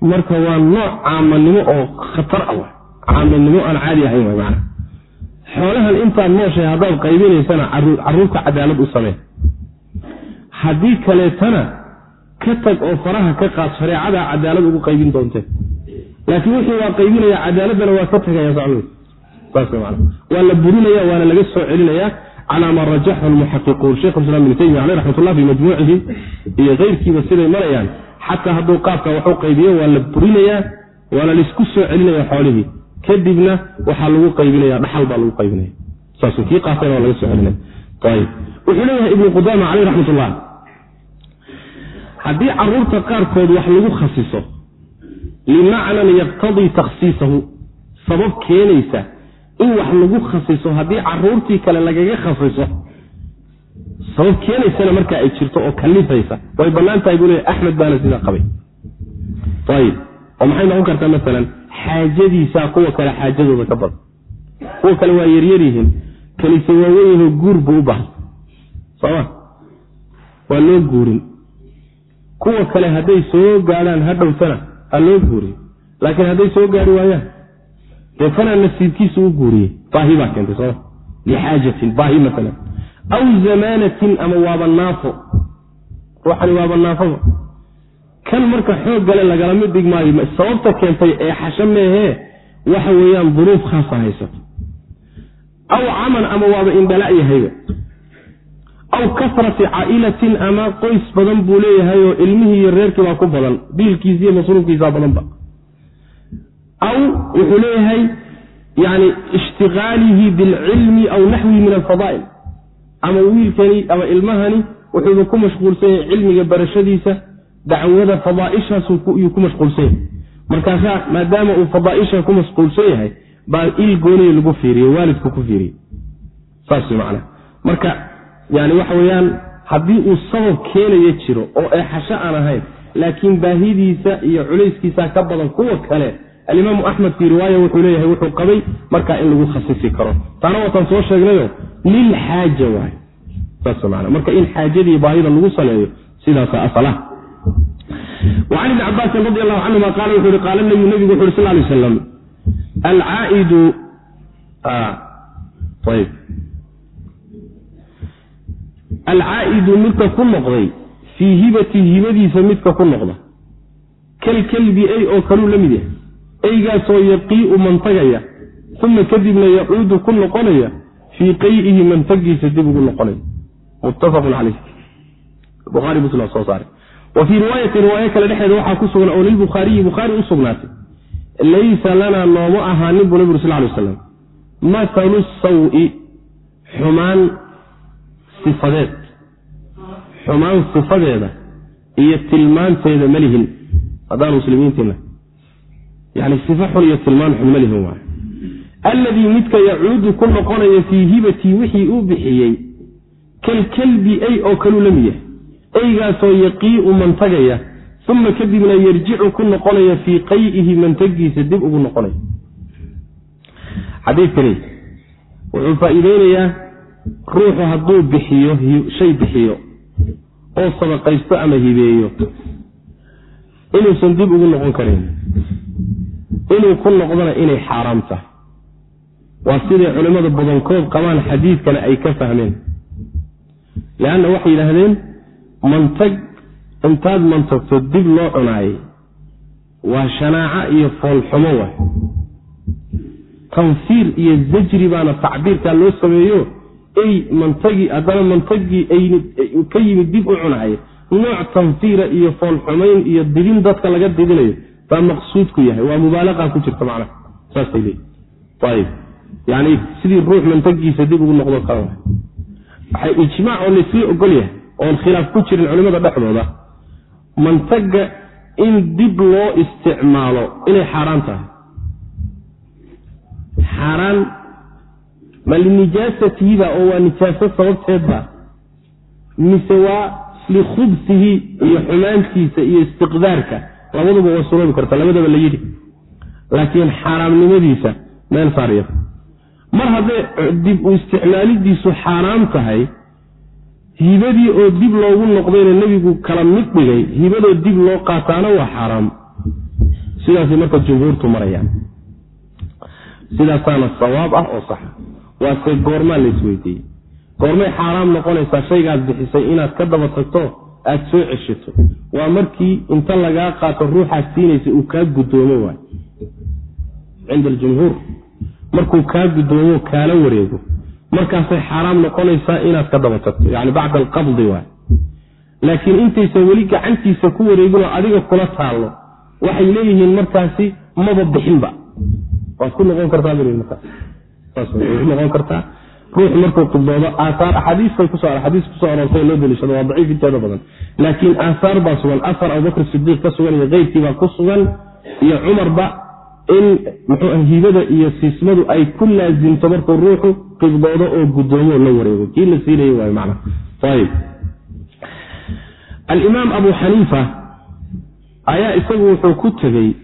marka waa nooc caamanimo oo khatar ah caamanimo aan caadi ahayn xoolahan intaad nooshahay haddaad qaybinaysana carruurta cadaalad u samee haddii kaleetana ka tag oo faraha ka qaad shareecadaa cadaalad ugu qaybin doonte laakiin wixii waa qaybinaya cadaaladdana waa ka tagaya socd saas man waa la burinaya waana laga soo celinaya calaa maa rajaxu lmuxaqiquun sheikh islam ibnu taymiya caleyh raxmatullah fi majmuucihi iyo keyrkiiba siday marayaan xataa hadduu qaabka waxu qaybiyo waa la burinayaa waana la isku soo celinaya xoolihii. Kadibna waxaa lagu qaybinaya dhaxal baa lagu qaybinaya saas kii qaatayna waa laga soo celinaya ayb wuxuu leeyahay ibnu qudama caleyh raxmatullah haddii carruurta qaarkood wax lagu khasiso limacnan yaqtadii takhsiisahu sabab keenaysa in wax lagu khasiso haddii caruurtii kale lagaga khasiso sabab keenaysana marka ay jirto oo kalifaysa way bannaan tahay buu leeya axmed baana sidaa qabay. Ayib oo maxay noqon kartaa maalan xaajadiisaa kuwa kale xaajadooda ka badan. Kuwa kale waa yaryaryihiin kanise waaweynyaho guur buu u baahan sooma waa loo guurin. Kuwa kale hadday soo gaadhaan ha dhowtana ha loo guuriyo laakiin hadday soo gaari waayaan dee kanaa nasiibkiisa u guuriyey. Baahi baa keentay sooma lixaajatin baahi maalan aw zamaanatin ama waaba naafo ruuxani waaba naafaba kan marka xoog gale lagala mid dhig maayo sababta keentay ee xasho meehee waxa weeyaan duruuf khaasa haysato aw caman ama waaba indhala yahayba aw kasrati caa'ilatin ama qoys badan buu leeyahay oo ilmihii iyo reerkii baa ku badan biilkiisa iyo masruufkiisaa badanba aw wuxuu leeyahay yani ishtiqaalihi bilcilmi aw naxwihi min alfadaa'il ama wiilkani ama ilmahani wuxuuba ku mashquulsan yahay cilmiga barashadiisa dacwada fadaaishaasuyuu ku mashquulsan yahay markaasaa maadaama uu fadaaisha ku mashquulsan yahay baa il gooniya lagu fiiriye waalidku ku fiiriye saas macna marka yani waxa weeyaan haddii uu sabab keenaya jiro oo eexasho aan ahayn laakiin baahidiisa iyo culayskiisa ka badan kuwa kale alimaamu axmed fii riwaaya wuxuu leeyahay wuxuu qabay markaa in lagu khasisi karo. Taana waatan soo sheegnayo lilxaaja waay marka in xaajadii baahida lagu saleeyo sidaasa asala wacan ibni cabaasin radi allahu canhuma qaala wuxuu ihi qaala nabiyu nabigu wuxu uhi sal lay aslam alcaaidu ayb alcaa'idu midka ku noqday fii hibatihi hibadiisa midka ku noqda kalkelbi ey oo kaluu la mid yahay eygaasoo yaqii'u mantagaya uma kadibna yacuudu ku noqonaya fii qayihi mantagiisa dib ugu noqonaya muttafaqun caleyh buhaari muslim soo saare wa fii riwaayati riwaayo kale dhexeeda waxaa ku sugan oo lilbukhaariyi bukhaari u sugnaatay. Laysa lanaa nooma ahaanin buu nabi ur sal lay slam mathalu sawi xumaan sifadeed. Xumaan sifadeeda iyo tilmaanteeda malihin haddaan muslimiintiina yani sifa xun iyo tilmaan xun malihin waay alladii midka yacuudu ku noqonaya fii hibatii wixii uu bixiyey kalkalbi ey oo kaluu la mid yahay eygaasoo yaqii'u mantagaya uma kadibna yarjicu ku noqonaya fii qayihi mantagiisa dib ugu noqonaya. Xadiidkani wuxuu faa-iideynayaa ruuxu hadduu bixiyo shay bixiyo oo sadaqaysto ama hibeeyo inuusan dib ugu noqon karin inuu ku noqdona inay xaaraam tahay. Waa siday culimmada badankood qabaan xadiidkana ay ka fahmeen. Leanna waxay yidhaahdeen mantag intaad mantagto dib loo cunaayay waa shanaaco iyo foolxumo waay. Tanfiir iyo zajri baana tacbiirkaa loo sameeyo. Ey mantagii haddana mantagii ka yimid dib u cunaayay nooc tanfiira iyo foolxumayn iyo didin dadka laga didinayo baa maqsuudku yahay waa mubaalaqa ku jirta macnaha saasay leeyi ayib. Yani sidii ruux mantagiisa dib ugu noqdo kale waxay ijmaac oo laysla ogol yahay oon khilaaf ku jirin culimmada dhexdooda mantaga in dib loo isticmaalo inay xaaraan tahay. Xaaraan ma linijaasatihiba oo waa nijaaso sababteedba mise waa likhubsihi iyo xumaantiisa iyo istiqdaarka labaduba waa suroobi karta labadaba la yidhi. Laakiin xaaraamnimadiisa meel saarya mar hadday dib u isticmaalidiisu xaaraam tahay hibadii oo dib loogu noqdayna nebigu kala mid dhigay hibadoo dib loo qaataana waa xaaraam. Sidaasay marka jumhuurtu marayaan. Sidaasaana sawaab ah oo saxa waase goormaa la isweydiiyey. Goormay xaaraam noqonaysaa shaygaad bixisay inaad ka daba tagto aada soo ceshato. Waa markii inta lagaa qaato ruuxaad siinaysa uu kaa guddoomo waay. Cinda aljumhuur. Markuu kaa guddoomo kaala wareego. Markaasay xaaraam noqonaysaa inaad ka daba tagto yani bacda alqabdi waay. Laakiin intaysan weli gacantiisa ku wareeginoo adiga kula taallo. Waxay leeyihiin markaasi maba bixinba. Waad ku noqon kartaa bl markaas saas noqon kartaa ruux markuu qibdoodo aahaar axaadiisbay kuso axaadiis ku soo aroortay loo daliishado waa daciif inteeda badan. Laakiin aahaar baa sugan afar abubakr sidiiq ka sugan iyo keyrkiibaa ku sugan iyo cumarba in muxuu hibada iyo siismadu ay ku laasimto markuu ruuxu qibdoodo oo guddoomo la wareego. Kii la siinay waay man alimaam abu xaniifa ayaa isagu wuxuu ku tegey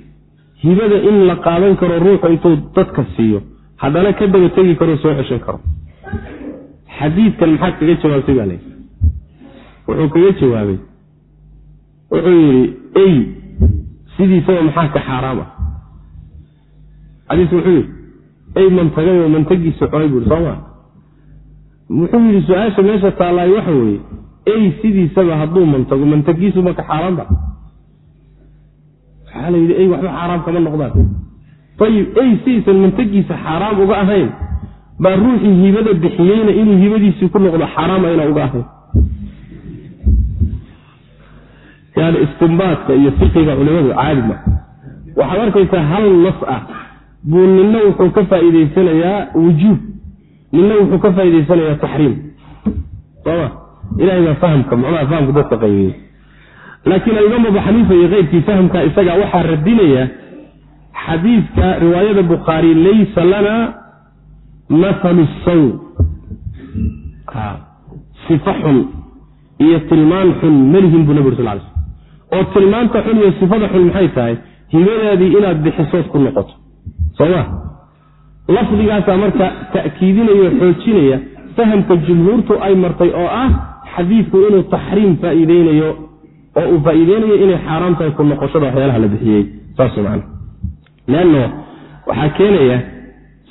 hibada in la qaadan karo ruuxu intuu dadka siiyo. Haddana ka daba tegi karo soo ceshan karo xadiidkan maxaad kaga jawaabtay baa layidhi wuxuu kaga jawaabay. Wuxuu yidhi ey sidiisaba maxaa ka xaaraam ah? Xadiis wuxuu yidhi ey mantagay oo mantagiisa cunay buu yidhi soo maa wuxuu yidhi su'aasha meesha taallaayo waxa weeye ey sidiisaba hadduu mantago mantagiisu maka xaaraan ba? Waxaa la yidhi ey waxba xaaraam kama noqdaan. Ayib ey sidiisan mantagiisa xaaraam uga ahayn baa ruuxii hibada bixiyeyna inuu hibadiisii ku noqdo xaaraam ayna uga ahayn yani istimbaadka iyo fiqiga culimadu caadi ma waxaad arkaysaa hal nas ah. Buu nina wuxuu ka faa'iidaysanayaa wujuub. Nina wuxuu ka faa'idaysanayaa taxriim. Sooma? Ilahay baa fahamka macnaha fahamka dadka qaybiyey laakiin alimaam xaniifa iyo keyrkii fahamka isagaa waxaa radinaya xadiidka riwaayada bukhaari laysa lana mahalu saw sifa xun iyo tilmaan xun malihin buu nabi ur sal l sl oo tilmaanta xun iyo sifada xun maxay tahay? Hibadaadii inaad bixisood ku noqoto. Sooma lafdigaasaa marka ta'kiidinaya o xoojinaya fahamka jumhuurtu ay martay oo ah xadiidku inuu taxriim faa'iideynayo oo uu faa'iideynayo inay xaaraam tahay ku noqoshada waxyaalaha la bixiyey. Saas man leanno waxaa keenaya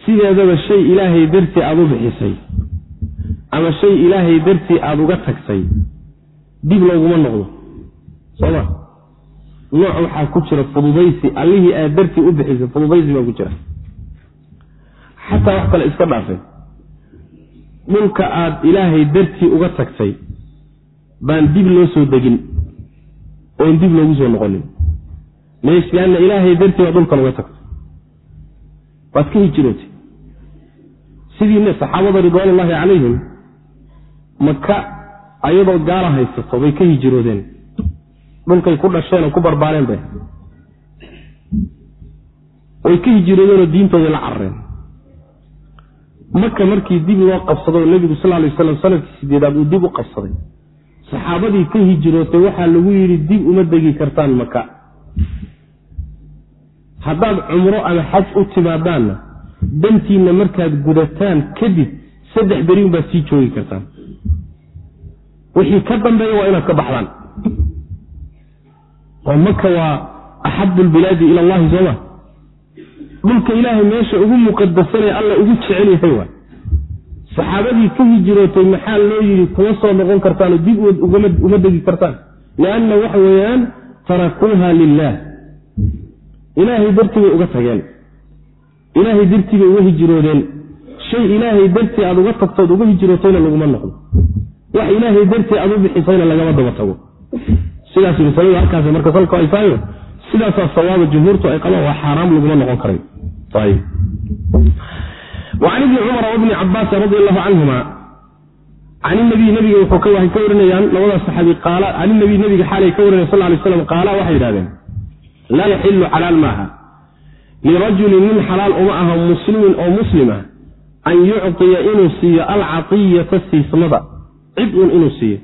sideedaba shay ilaahay dartii aada u bixisay ama shay ilaahay dartii aada uga tagtay dib looguma noqdo. Sooma? Nooc waxaa ku jira fududaysi allihii aad dartii u bixisay fududaysi baa ku jira. Xataa wax kale iska dhaafay. Dhulka aad ilaahay dartii uga tagtay baan dib loo soo degin oon dib loogu soo noqonin. Leanna ilaahay dartii baa dhulkan uga tagtay. Waad ka hijirootay sidiina saxaabada ridwaanullaahi calayhim maka ayadoo gaala haysato bay ka hijiroodeen dhulkay ku dhasheen oo ku barbaareen bay. Way ka hijiroodeenoo diintooda la carareen maka markii dib loo qabsado nebigu sal lay waslam sannadkii sideedaad uu dib u qabsaday. Saxaabadii ka hijirootay waxaa lagu yidhi dib uma degi kartaan maka haddaad cumro ama xaj u timaadaanna dantiinna markaad gudataan kadib saddex beri unbaad sii joogi kartaan. Wixii ka dambeeya waa inaad ka baxdaan. Oo maka waa axabu lbilaadi ila allahi sooma dhulka ilaahay meesha ugu muqadasanee alla ugu jecel yahay waay saxaabadii ka hijirootay maxaa loo yidhi kuma soo noqon kartaanoo dib uma degi kartaan. Lianna waxa weeyaan tarakuuha lilah ilaahay dartii bay uga tageen ilaahay dartii bay uga hijiroodeen shay ilaahay dartii aad uga tagtood uga hijirootayna laguma noqdo. Wax ilaahay dartii aad u bixisayna lagama daba tago. Sidaas masaladu halkaas marka salka ay tahayo sidaasaa sawaaba jumhuurtu ay qabaan waa xaaraam laguma noqon karay an ibni cumar wbni cabaasin radi allahu canhuma can inabiy nabiga wuxuu ka warinayaan labadaas saxaabi can inabiy nabiga xaalay ka warinaya sal lay slam qaala waxay yidhahdeen laa yaxilu xalaal maaha lirajulin nin xalaal uma aha muslimin oo muslim ah an yucطiya inuu siiyo alcatiyata siismada cid un inuu siiyo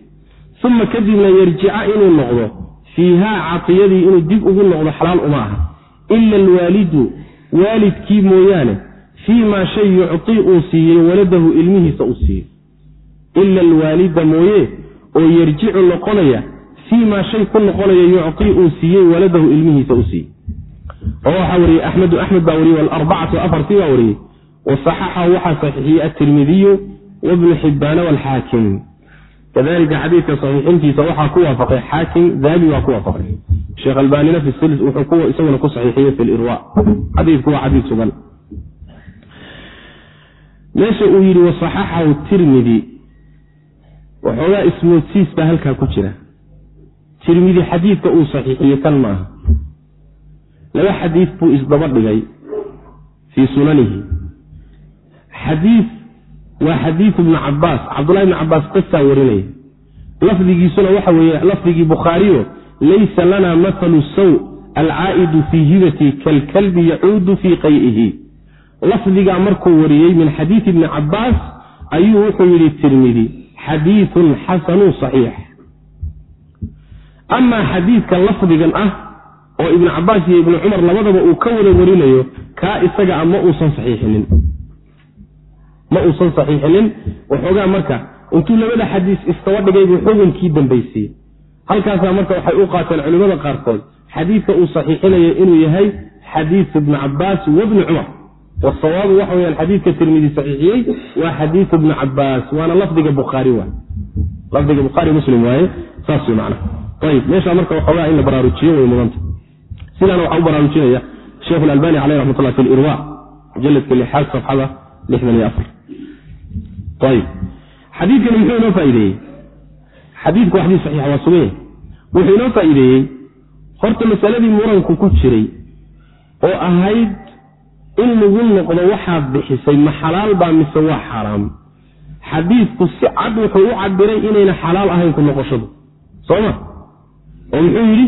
uma kadibna yarjica inuu noqdo fiihaa catiyadii inuu dib ugu noqdo xalaal uma aha ila alwaalidu waalidkii mooyaane fii maa shay yucطi uu siiyey waladahu ilmihiisa uu siiyey ila alwaalida mooye oo yarjicu noqonaya fii maa shay ku noqonaya yucطi uu siiyey waladahu ilmihiisa uu siiyey oo waxaa wariyey axmedu axmed baa wariyey walarbacatu afartii baa wariyey wasaxaxahu waxaa saxiixiyey atirmidiyu wabnu xibbaana walxaakim kadalika xadiidka saxiixintiisa waxaa ku waafaqay xaakim dahabi waa ku waafaqay. Sheekh sil wuxuu isaguna ku saxiixiyey fi lirwa xadiidku waa xadiid sugan. Meesha uu yidhi wasaxaxahu tirmidi waxoogaa ismoodsiis baa halkaa ku jira. Tirmidi xadiidka uu saxiixiyey kan maaha laba xadiid buu isdaba dhigay fii sunanihi. Xadiid waa xadiid ibnu cabaas cabdullahi ibni cabaas qisaa warinaya lafdigiisuna waxa weeye lafdigii bukhaariyo laysa lana mathalu saw alcaa'idu fii hibati kalkalbi yacuudu fii qay'ihi. Lafdigaa markuu wariyey min xadiidi ibni cabaas ayuu wuxuu yidhi tirmidi xadiidun xasanun saxiix. Amaa xadiidka lafdigan ah oo ibnu cabaas iyo ibnu cumar labadaba uu ka wada warinayo kaa isaga a ma uusan saxiixinin. Ma uusan saxiixinin. Waxoogaa marka intuu labada xadiis istaba dhigay buu xukunkii dambaysiiyey halkaasaa marka waxay u qaateen culimmada qaarkood xadiidka uu saxiixinayo inuu yahay xadiidu ibni cabaas wabni cumar wasawaabu waxa weyaan xadiidka tirmidi saxiixiyey waa xadiidu ibni cabaas waana lafdiga bukhaari waay lafdiga bukhaari muslim waaye saas wey macna. Ayib meeshaa marka waxoogaa in la baraarujiyo way mudanta sidaana waxaa u baraarujinaya sheikhu lalbani caleyh raxmatullah fi lirwa mujaladka lixaad safxada lixdan iyo afar. Ayib xadiidkani muxuu inoo faa'iideeyey? Xadiidku waa xadiis saxiixa waa sugan wuxuu inoo faa'iideeyey horta masaladii muranku ku jiray oo ahayd in lagu noqdo waxaad bixisay ma xalaal baa mise waa xaaraam xadiidku si cad wuxuu u cabiray inayna xalaal ahayn ku noqoshadu. Soo ma? Oo muxuu yidhi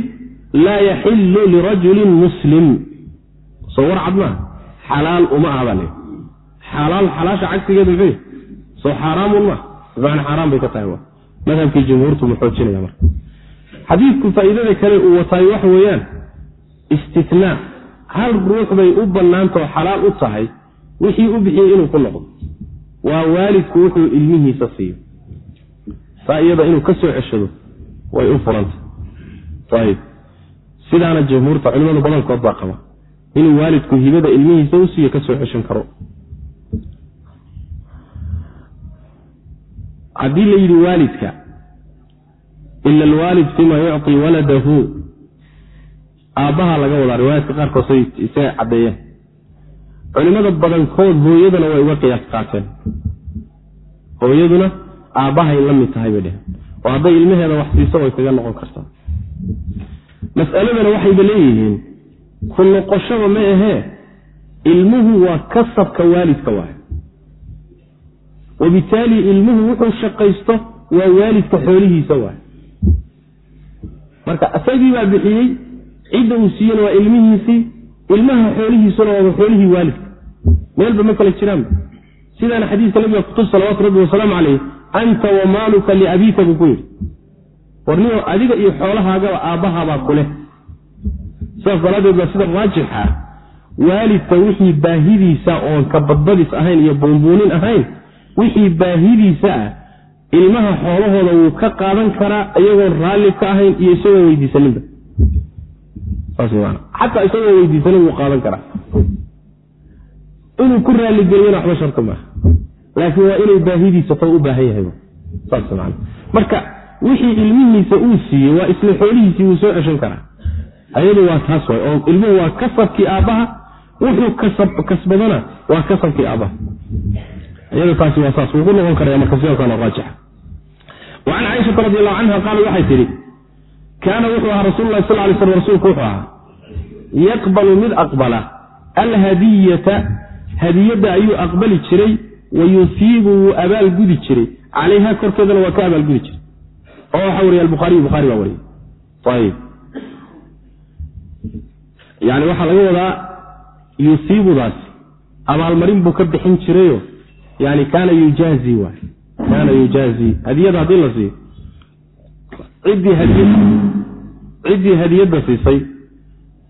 laa yaxillu lirajulin muslim. Soo war cad maa xalaal uma aha baa le xalaal xalaasha cagsigeeda muxuu soo xaaraamun ma bimacna xaaraan bay ka tahay wa. Madhabkii jumhuurtu mu xoojinaya marka. Xadiidku faa'iidada kale uu wataayo waxa weeyaan istinaa hal ruux bay u bannaantao xalaal u tahay wixii u bixiyey inuu ku noqdo. Waa waalidku wuxuu ilmihiisa siiyo. Saa iyada inuu ka soo ceshado way u furanta sidaana jamhuurta culimadu badankood baa qaba. Inuu waalidku hibada ilmihiisa u siiyo ka soo ceshan karo. Haddii la yidhi waalidka ila alwaalid fima yucطi waladahu aabbaha laga wadaa riwaayaadka qaarkood say isaga caddeeyeen. Culimada badankood hooyadana way uga qiyaas qaateen. Hooyaduna aabbahay la mid tahay bay dheheen oo hadday ilmaheeda wax siiso way kaga noqon kartaa mas'aladana waxayba leeyihiin ku noqoshaba ma ahee ilmuhu waa kasabka waalidka waay wabitaali ilmuhu wuxuu shaqaysto waa waalidka xoolihiisa waay marka isagii baa bixiyey cidda uu siiyena waa ilmihiisii ilmaha xoolihiisuna waaba xoolihii waalidka. Meelba ma kala jiraanba sidaana xadiiska nabiga kutus salawaatu rabbi wasalaamu caleyh anta wa maaluka liabiika buu ku yidhi warnio adiga iyo xoolahaagaba aabbahabaa kuleh sidaas daraaddeed baa sida raajixa waalidka wixii baahidiisa oon ka badbadis ahayn iyo buunbuunin ahayn wixii baahidiisa ah ilmaha xoolahooda wuu ka qaadan karaa iyagoon raalli ka ahayn iyo isagoon weydiisaninba. Xataa isagoo weydiisanin wuu qaadan karaa. Inuu ku raalligeliyana waxba sharti maaha. Laakiin waa inay baahidiisa ta u baahan yahay. Saas marka wixii ilmihiisa uu siiyey waa isla xoolihiisii wuu soo ceshan karaa. Ayadu waa taas way oo ilmuhu waa kasabkii aabbaha wuxuu kasbadana waa kasabkii aabbaha. Iyada taasi waa saas wuu ku noqon karaya marka sidaasana raajixa. Wa can caaishata radi allahu canha qaala waxay tidhi kaana wuxuu ahaa rasul lahi sal lay slam rasuulku wuxuu ahaa yaqbalu mid aqbala alhadiyata hadiyadda ayuu aqbali jiray wa yusiibu wuu abaalgudi jiray. Calayha korkeedana waa ka abaalgudi jiray oo waxaa wariya albukhaariy bukhaari baa wariyay ayib yani waxaa laga wadaa yusiibudaas. Abaalmarin buu ka bixin jirayo yani kaana yujaazi waay. Kaana yujaazi. Hadiyada haddii la siiyo. Ciddii hadiyad ciddii hadiyadda siisay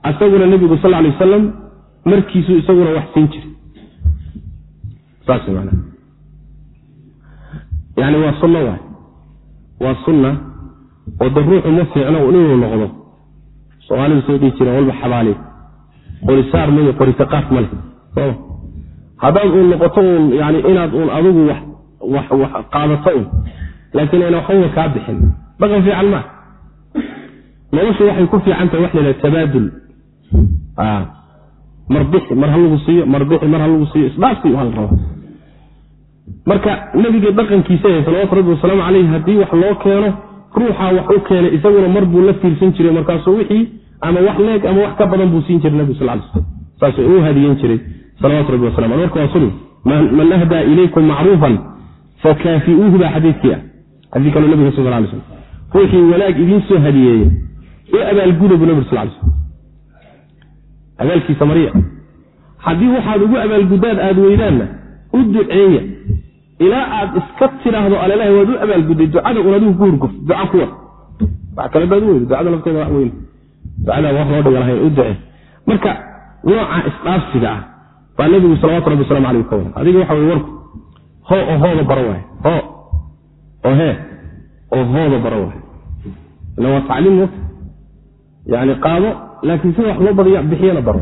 asaguna nebigu sal alay wasalam markiisuu isaguna wax siin jiray. Saas man yani waa sunno waay waa sunna oo da ruuxu ma fiicno inuu noqdo. Soomaalidu soo dhihi jireen walba xabaali. Qorisaar mayo qorisaqaaf ma leh. Haddaad uun noqoto uun yani inaad uun adigu wax qaadato un laakiin ayna waxbaba kaa bixin. Dhaqan fiican maa noloshu waxay ku fiican tahay wax laydhaha tabaadul. Mar bixi mar ha lagu siiyo mar bixi mar ha lagu siiyo isdhaafsi waa rabaa marka nebiga dhaqankiisa salawatu rabbi wasalaamu caleyh haddii wax loo keeno ruuxaa wax u keenay isaguna mar buu la fiirsan jiray markaasuu wixii ama wax leeg ama wax ka badan buu siin jiray nebigu sal slam saas u hadiyen jiray salawatu rabbi wasalam marka waa sunni man ahdaa ilaykum macruufan fakaafiuuhu baa xadiidkii ah. Xadii kaloo nabiga sal lay slam ruuxii wanaag idiin soo hadiyeeya ee abaalguda buu nabig sal slam abaalkiisa mariya haddii waxaad ugu abaalgudaan aada weydaanna u duceeya ilaa aad iska tidhaahdo alelaha waad u abaalgudday ducada un adigu ku hurguf duca kuwa wax kale baad u weyda ducada lafteeda wax weyn. Ducada wax loo dhiga u duce marka nooca isdhaafsiga ah baa nabigu salawatu rabbi waslamu aleyh ka wada adiga waxa wey warku ho oo hooda baro waay ho oo hee oo hooda baro waay ila waa tacliim mota yani qaado laakiin sida wax loo badiya bixiyana baro.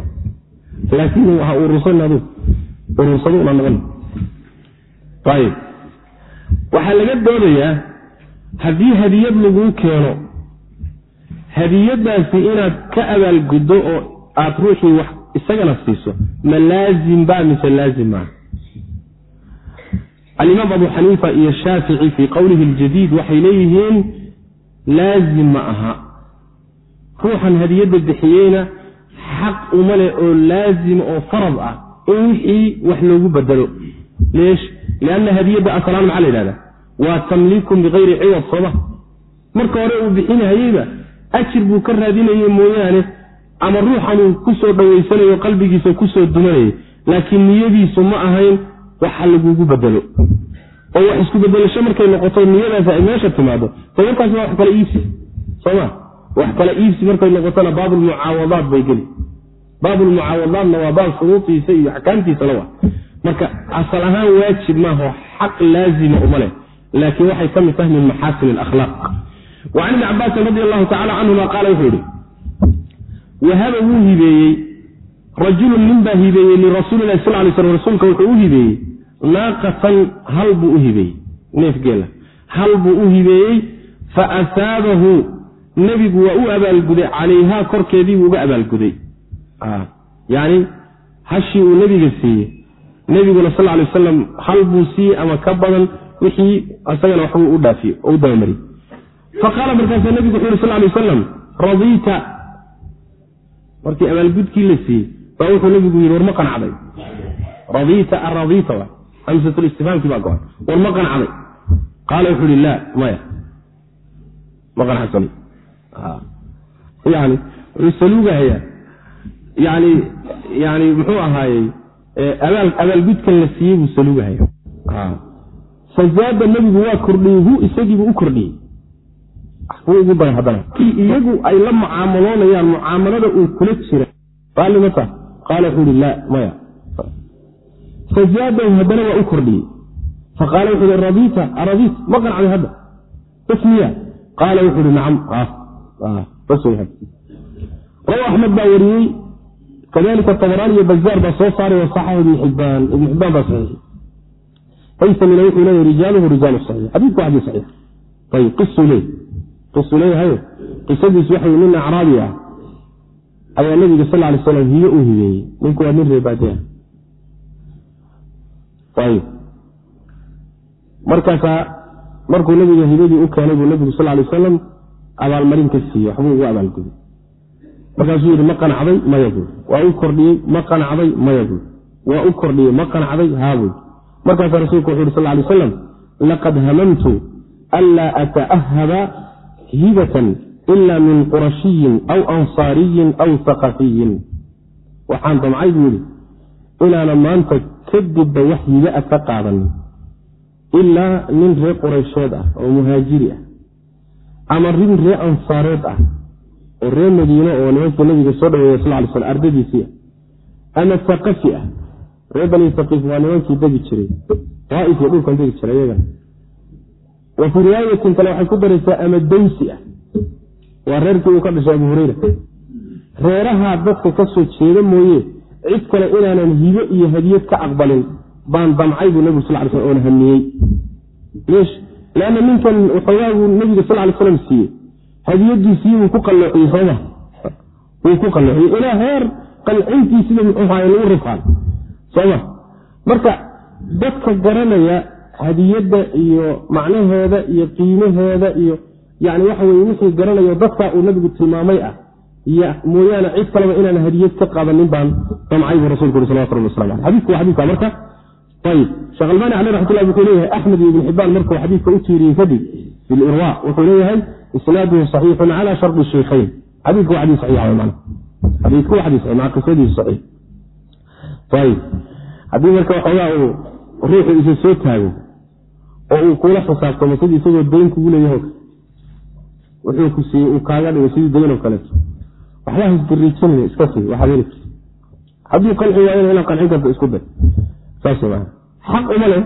Laakiin ha urursan adu urursado una noqon ayib waxaa laga doodayaa haddii hadiyad laguu keeno hadiyadaasi inaad ka abaalguddo oo aad ruuxii wax isagana siiso ma laazim ba mise laazim maa alimaam abu xaniifa iyo shaafici fii qowlihi ljadiid waxay leeyihiin laazim ma aha. Ruuxan hadiyadda bixiyeyna xaq uma leh oo laazima oo farad ah in wixii wax loogu bedelo lianna hadiyadda asalaan maxaa la yidhahda waa tamliikun bikayri ciwad sooma marka hore uu bixinahayeyba ajir buu ka raadinayey mooyaane ama ruuxanuu ku soo dhawaysanayo qalbigiisa ku soo dumanayay laakiin niyadiisu ma ahayn waxa lagugu bedelo oo wax isku bedelasho markay noqoto niyadaas ay meesha timaado de markaas waa wax kala iibsi soma wax kala iibsi markay noqotona baabulmucaawadaat bay geli baabulmucaawadaatna waa baab shuruudiisa iyo axkaamtiisana waa marka asal ahaan waajib maaho xaq laazima uma leh laakiin waxay ka mid tahay min maxaasin alakhlaaq. Wa can ibni cabaasin radi allahu tacala canhuma qaala wuxuu yihi wahaba wuu hibeeyey rajulun nin baa hibeeyey lirasuulilahi sal lay slam rasuulka wuxuu u hibeeyey naaqatan hal buu u hibeeyey neef geela. Hal buu u hibeeyey fa asaabahu nebigu waa u abaalguday calayhaa korkeediibuu uga abaalguday. Yani hashii uu nebiga siiyey nebiguna sal lay wasalam hal buu siiyey ama ka badan wixii isagana waxbuu u dhaafiye oo u dabamariyey faqaala markaasaa nebigu wuxu yuri sal lay wasalam radiita. Markii abaalgudkii la siiyey baa wuxuu nebigu yidhi war ma qanacday. Radiita aradiita wa. Hamsatulistifaamkii baa go-an. War ma qanacday. Qaala wuxuu ihi laa maya. Ma qanacsan. Yani wuxuu saluugahayaa yani yani muxuu ahaayey abaalgudkan la siiyey buu saluugahaya fazaada nebigu waa kordhiyey hu isagiibuu u kordhiyey. Ugu daray haddana. Iyagu ay la mucaamaloonayaan mucaamalada uu kula jira raallimata qaala wuxuu ihi laa maya. Fazaadahu haddana waa u kordhiyey. Faqaala wuxuu ihi radiita aradiit ma qancday hadda. Bas miya. Qaala wuxuu ihi nacam. Bas way rawa axmed baa wariyey kadalika tabaraan iyo bazaar baa soo saaray wasaxahu ibnu xibbaan ibnu xibbaan baa saxiixi haysamina wuxuu leeyahy rijaaluhu rijaalu saxiix. Xadiidku waa xadiis saxiix. Ayib qisuu leey qisuu leeyahay qisadiisu waxay nin acraabi ah. Ayaa nabiga sal lay slam hiye u hibeeyey ninku waa nin reebaadiah ayib markaasaa markuu nabiga hibadii u keenay buu nabigu sal lay wasalam abaalmarin ka siiyey waxbuu ugu abaalguday markaasuu yidhi ma qanacday? Maya buy waa u kordhiyey? Ma qanacday? Maya buy waa u kordhiyey? Ma qanacday? Haabuy markaasaa rasuulku wuxu yhi sal lay wasalam laqad hamamtu anlaa ata'ahaba hibatan ila min qurashiyin aw ansaariyin aw haqafiyin waxaan damcay buu yidhi inaana maanta kadibba wax hiba-a ka qaadanin ilaa nin reer quraysheed ah oo muhaajiri ah ama rin reer ansaareed ah oo reer madiine oo nimankii nabiga soo dhaweeya sal ly sl ardadiisii ah. Ama saqafi ah. Reer bani saqiif waa nimankii degi jiray. Daaif iyo dhulkan degi jiray iyagana wa fii riwaayatin kale waxay ku daraysaa ama dawsi ah. Waa reerkii uu ka dhashay abu hureyra reerahaa dadka ka soo jeeda mooye cid kale inaanan hibo iyo hadiyad ka aqbalin baan damcay buu nebigu sal ly sl oona hamiyey. Leanna ninkan waxoogaagu nebiga sal ly slam siiyey hadiyadiisii wuu ku qalloociyey sooma wuu ku qalloociyey ilaa heer qalcintiisida muxuu ahay lagu rifaan. Sooma marka dadka garanaya hadiyadda iyo macnaheeda iyo qiimaheeda iyo yani waxa weye wixii garanayo dadkaa uu nabigu tilmaamay ah iyo mooyaane cid kaleba inaan hadiyad ka qaadanin baan damcay buu rasulku uri salawatu rabbi waslamu aleh xadisku waa xadika marka. Ayib sheekh albani caleh wuxuu leeyahay axmed iyo ibn xibaan markuu xadiidka u tiiriyey kadib fi lirwa wuxuu leeyahay isnaaduhu saxiixun cala shardi shaykhayn xadiidku waa xadii saxiixa man xadiidku waa xadii saxiix maa qisadiisu saxiix. Ayib haddii marka waxoogaa uu ruuxu isa soo taago oo uu kula xisaabtamo sidii isagoo dayn kugu leeyahay wuxuu ku siiyey uu kaaga dhigo sidii dayn oo kaleeto waxbaa hasgariijinaya iska sii waxaad hadduu qanci waayana inaad qancin karto isku day saas xaq uma leh.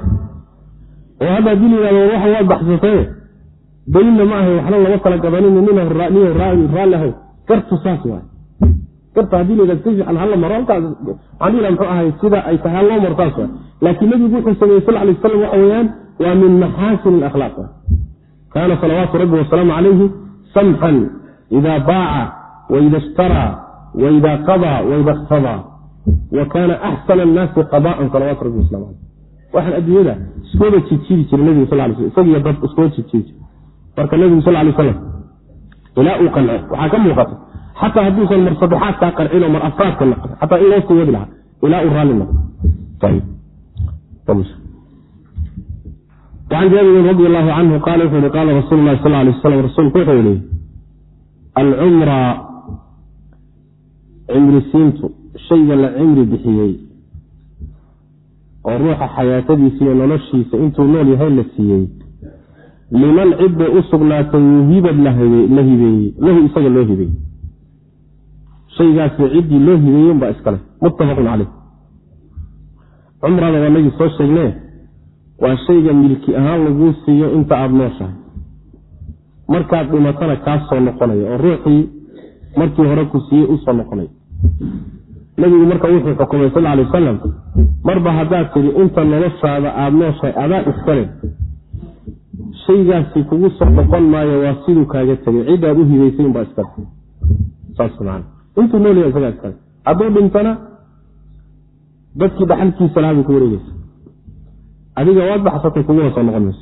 Oo hadda haddii yihahdo waxa waad baxsatee daynna ma ahay waxna lama kala gabanin niyo raalli ahay gartu saas waay. Garta haddii la yihahdo si fiican hala maro halkaas laha muxuu ahay sida ay tahay hal loo maro saas waay. Laakiin nabigu wuxuu sameeyey sal alay wasalam waxa weeyaan waa min maxaasin alakhlaaq kaana salawaatu rabbi wasalaamu calayhi samxan ida baaca waida ishtaraa waida qadaa waida iqtadaa wa kaana axsana annaasi qadaan salawaatu rabbi wasalam aleyh waxaan adduunyada iskooda jidjiidi jiray nabiga sal lay sl isagiyo dad iskooda jidjiidi jiray marka nabigu sal lay slam ilaa uu qanco waxaa ka muuqata xataa hadduusan mar saddexaadkaa qancin oo mar afraadka naqin xataa in loo wadi lahaa ilaa uu raalli noqo an jaabirin radi allahu canhu qaala wuxuu yihi qaala rasuulu lahi sal lay waslam rasuulku wuxuu yihi alcumra cimrisiintu shayga la cimri bixiyey oo ruuxa xayaatadiisa iyo noloshiisa intuu nool yahay la siiyey liman cid bay u sugnaatay yuhibad la hibeeyey lahu isaga loo hibeeyey shaygaasi ciddii loo hibeeyen baa iskale muttafaqun caleyh cumrada waa nagii soo sheegne waa shayga milki ahaan laguu siiyo inta aada nooshahay. Markaad dhimatana kaa soo noqonaya oo ruuxii markii hore ku siiyey u soo noqonaya. Nabigu marka wuxuu xukumay sal alay wasalam marba haddaad tidhi inta noloshaada aada nooshahay adaa iskale shaygaasi kugu soo noqon maayo waa siduu kaaga tegay. Ciddaad u hibaysay unbaa iskale intuu nool yahay isagaa iskale hadduu dhintana dadkii dhaxalkiisa lahaa ku wareegeysa adiga waad baxsatay kuguna soo noqon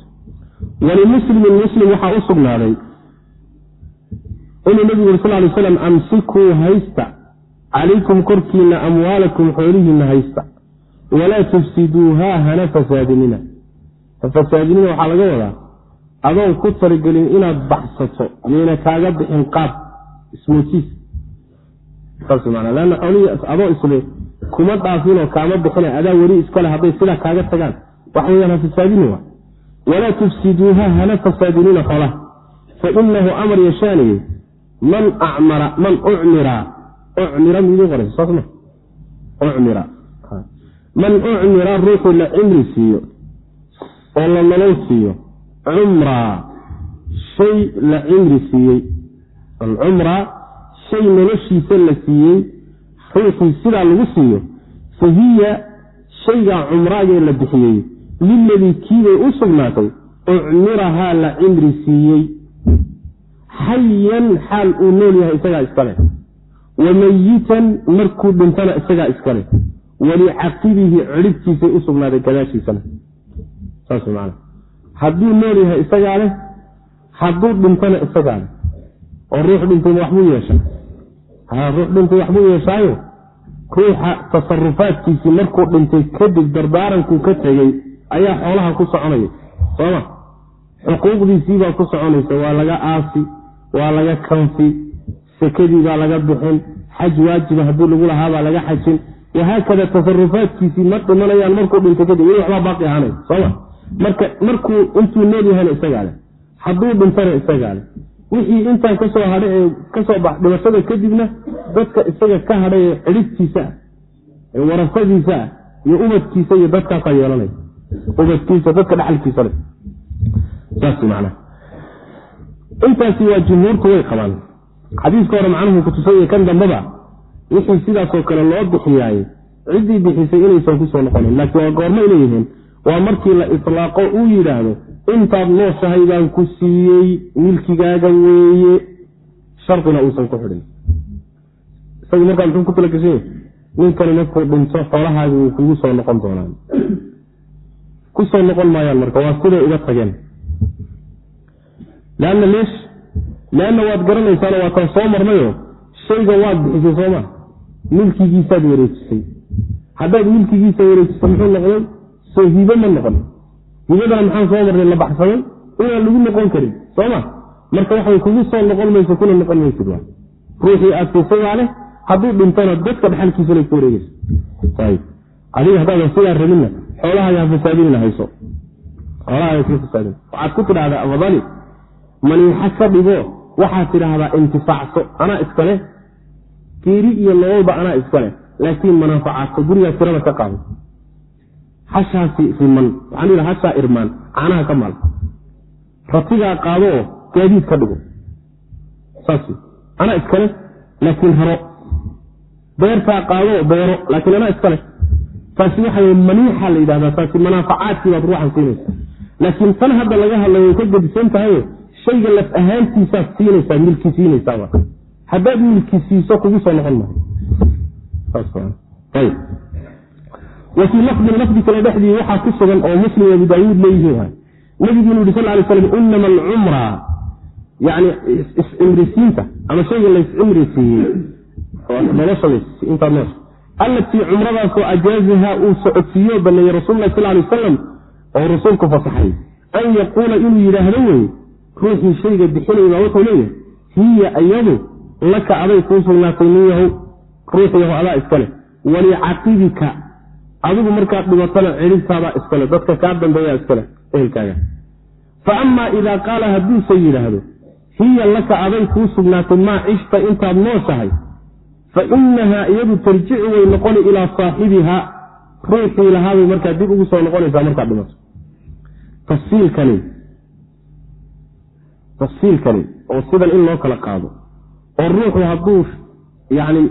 walimuslimin muslim waxaa u sugnaaday inuu nabigu uri sal lay slam amsikuu haysta. Calaykum korkiina amwaalakum xoolihiina haysta. Walaa tufsiduuhaa hana fasaadinina. Fasaadinina waxaa laga wadaa adoon ku taligelin inaad baxsato yayna kaaga bixin qaab maana leanna xoolihii adoo isle kuma dhaafinoo kaama bixina adaa weli iskale hadday sidaa kaaga tagaan. Wax weyaan ha fasaadini wa walaa tufsiduuha hana fasaadinina xoolaha. Fa inahu amar yashaaniye man man ucmira ucmira midii qoraysa saas ma. Ucmira. Man ucmira ruuxuu la cimri siiyo oo la nolol siiyo cumraa shay la cimri siiyey. Alcumra shay noloshiisa la siiyey ruuxii sidaa lagu siiyo fa hiya shaygaa cumraagee la bixiyey. Liladii kiibay u sugnaatay ucmirahaa la cimri siiyey. Xayan xaal uu nool yahay isagaa iskale wa mayitan markuu dhintana isagaa iskale walicaqibihi ciribtiisay u sugnaaday gadaashiisana hadduu nool yahay isagaa leh hadduu dhintana isagaa leh. Oo ruux dhintayna waxbuu yeesha ruux dhintay waxbuu yeeshaayo? Ruuxa tasarufaadkiisii markuu dhintay kadib dardaarankuu ka tegey ayaa xoolaha ku soconaya. Sooma xuquuqdiisiibaa ku soconaysa. Waa laga aasi waa laga kanfi sekadii baa laga bixin xaj waajiba haddii lagu lahaabaa laga xajin. Wahaakada tasarufaadkiisii ma dhimanayaan markuu dhinto kadib weli waxbaa baaqi ahaanay. Sooma marka markuu intuu nool yahayna isagaa leh hadduu dhintana isagaa leh. Wixii intaa ka soo hadhay ee ka soo bax dhimashada kadibna dadka isaga ka hadhay ee cidhibtiisa ah ee warasadiisa ah iyo ubadkiisa iyo dadkaasaa yeelanaya ubadkiisa dadka dhexalkiisa leh. Saas macnaha intaasi waa jumhuurtu way qabaan. Xadiiska hore macnuhu kutusay kan dambaba wixii sidaasoo kale loo bixiyaay ciddii bixisay inaysan ku soo noqonin laakiin waa goormay leeyihiin waa markii la itlaaqo uu yidhaahdo intaad nooshahay baan ku siiyey milkigaaga weeye. Shardina uusan ku xidhin. Isagu markaa muxuu ku talagashay ninkani markuu dhinto xoolahaagi way kugu soo noqon doonaan ku soo noqon maayaan marka waa siday uga tageen? Leanna leesh leanna waad garanaysaano waataan soo marnayo shayga waad bixisay sooma milkigiisaad wareejisay. Haddaad milkigiisa wareejiso muxuu noqday soo hibe ma noqon. Hibadana maxaan soo marnay la baxsaday inaan lagu noqon karin sooma marka waxay kugu soo noqon mayso kuna noqon maysid ruuxii aad siisay leh hadduu dhintona dadka dhaxalkiisana ku wareegeysa adiga haddaadan sidaa rabinna xoolahaagaa fasaadinna hayso. Xoolahaaga ka fasaadin. Waxaad ku tidhahdaa abadali maniixa ka dhigo. Waxaad tidhaahdaa intifaacso anaa iskale geeri iyo nololba anaa iskale laakiin manaafacaadso gurigaa tirada ka qaado hashaasi riman waxaan idha hashaa irmaan caanaha ka maal. Ratigaa qaado oo gaadiid ka dhigo. Saas anaa iskale laakiin haro. Beertaa qaado oo beero laakiin anaa iskale taasi waxa maniixa la yidhahdaa taasi manaafacaadkii baad ruuxan siinaysa laakiin tan hadda laga hadlayo way ka gedisan tahayo shayga laf ahaantiisaad siinaysaa milki siinaysaaba haddaad milki siiso kugu soo noqon maayo wa fii lafdin lafdi kale dhexdii waxaa ku sugan oo muslim abu daawuud leeyihiin. Nabigu inu yhi sal lay slam inama alcumra yani iscimrisiinta ama shayga layscimri siiyey nolosha noosha allatii cumradaasoo ajaazaha uu socodsiiyo baneeyey rasul lah sal lay wasalam oo rasuulku fasaxay. An yaquula inuu yidhaahdo weye ruuxii shayga bixinayba wuxuu leeyahay hiya iyadu laka aday kuu sugnaatay ninyahu ruuxiyahu adaa iskale walicaqibika adigu markaad dhibatana cidhibtaadaa iskale dadka kaa dambeeyaa iskale ehelkaaga. Fa amaa idaa qaala hadduuse yidhaahdo hiya laka aday kuu sugnaatay maa cishta intaad nooshahay? Fa inahaa iyadu tarjicu way noqoni ilaa saaxibihaa. Ruuxii lahaabay markaa dib ugu soo noqonaysaa markaad dhimato. Tafsiilkani tafsiilkani oo sidan in loo kala qaado oo ruuxu hadduu yacni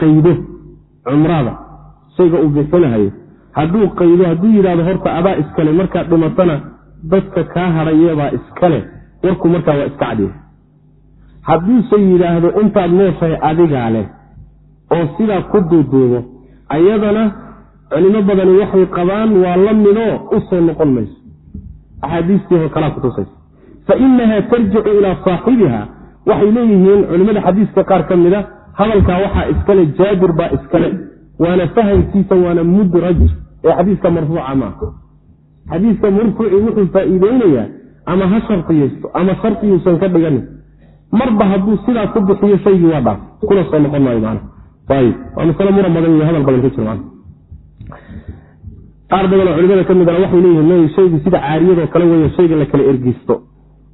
qaydo cumrada shayga uu bixinahayo hadduu qaydo hadduu yidhahdo horta adaa iskale markaad dhimatana dadka kaa hadhayebaa iskale warku markaa waa iska cadiya hadduuse yidhaahdo intaad nooshahay adigaa leh oo sidaa ku duuduubo ayadana culimo badani waxay qabaan waa la midoo u noqon mayso. Axaadiistii kalaa kutusaysa fa inaha tarjicu ilaa saaxibiha waxay leeyihiin culimmada xadiiska qaar ka mida hadalkaa waxaa iskale jaabir baa iskale waana fahamkiisa waana mudraj ee xadiiska marfuuca maaha. Xadiiska marfuuci wuxuu faa-iideynayaa ama ha shartiyaysto ama shartiyuusan ka dhiganin. Marba hadduu sidaa ku bixiyo shaygii waa dhaaf kuna soo noqon maayo maana ayib waa masale muran badan iyo hadal badan ka jira maana qaar badanoo culimada ka midana waxay leeyihiin shaygu sida caariyadoo kale weeye shayga la kala ergisto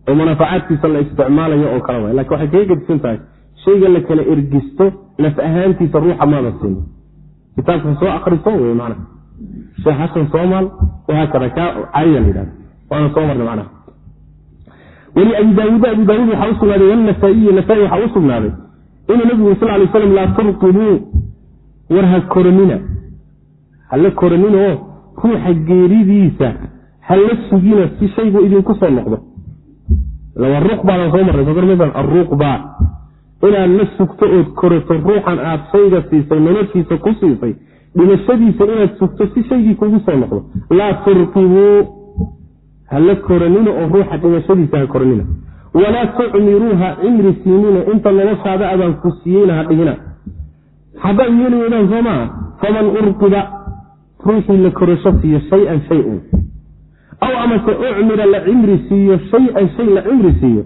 oo manaafacaadkiisa la isticmaalayo oo kale way laakiin waxay kaga gedisan tahay shayga la kala ergisto laf ahaantiisa ruuxa maada siin kitaabka soo akriso wey mana sheekh xasan soomaal wahaakada ka caariya la yidhahda waana soo marnay macnaha. Weli abi daawuud abu daawuud waxaa u sugnaaday wanasaa-iyi nasaa-i waxaa u inuu nabigu sal lay slam laa turqibuu war ha koranina hala koranin oo ruuxa geeridiisa hala sugina si shaygu idinku soo noqdo. Ruqbaadan soo marray soo aruqba inaad la sugto ood korato ruuxan aad shayga siisay noloshiisa ku siisay dhimashadiisa inaad sugto si shaygii kugu soo noqdo. Laa turqibuu hala koranina oo ruuxa dhimashadiisa ha koranina walaa tucmiruuha cimri siinina inta noloshaada abaan ku siiyeyna ha dhihina haddaad yeeli weydaan soo maa faman urqiba ruuxii la korasho siiyo shay-an shay un aw amase ucmira la cimri siiyo shay-an shay la cimri siiyo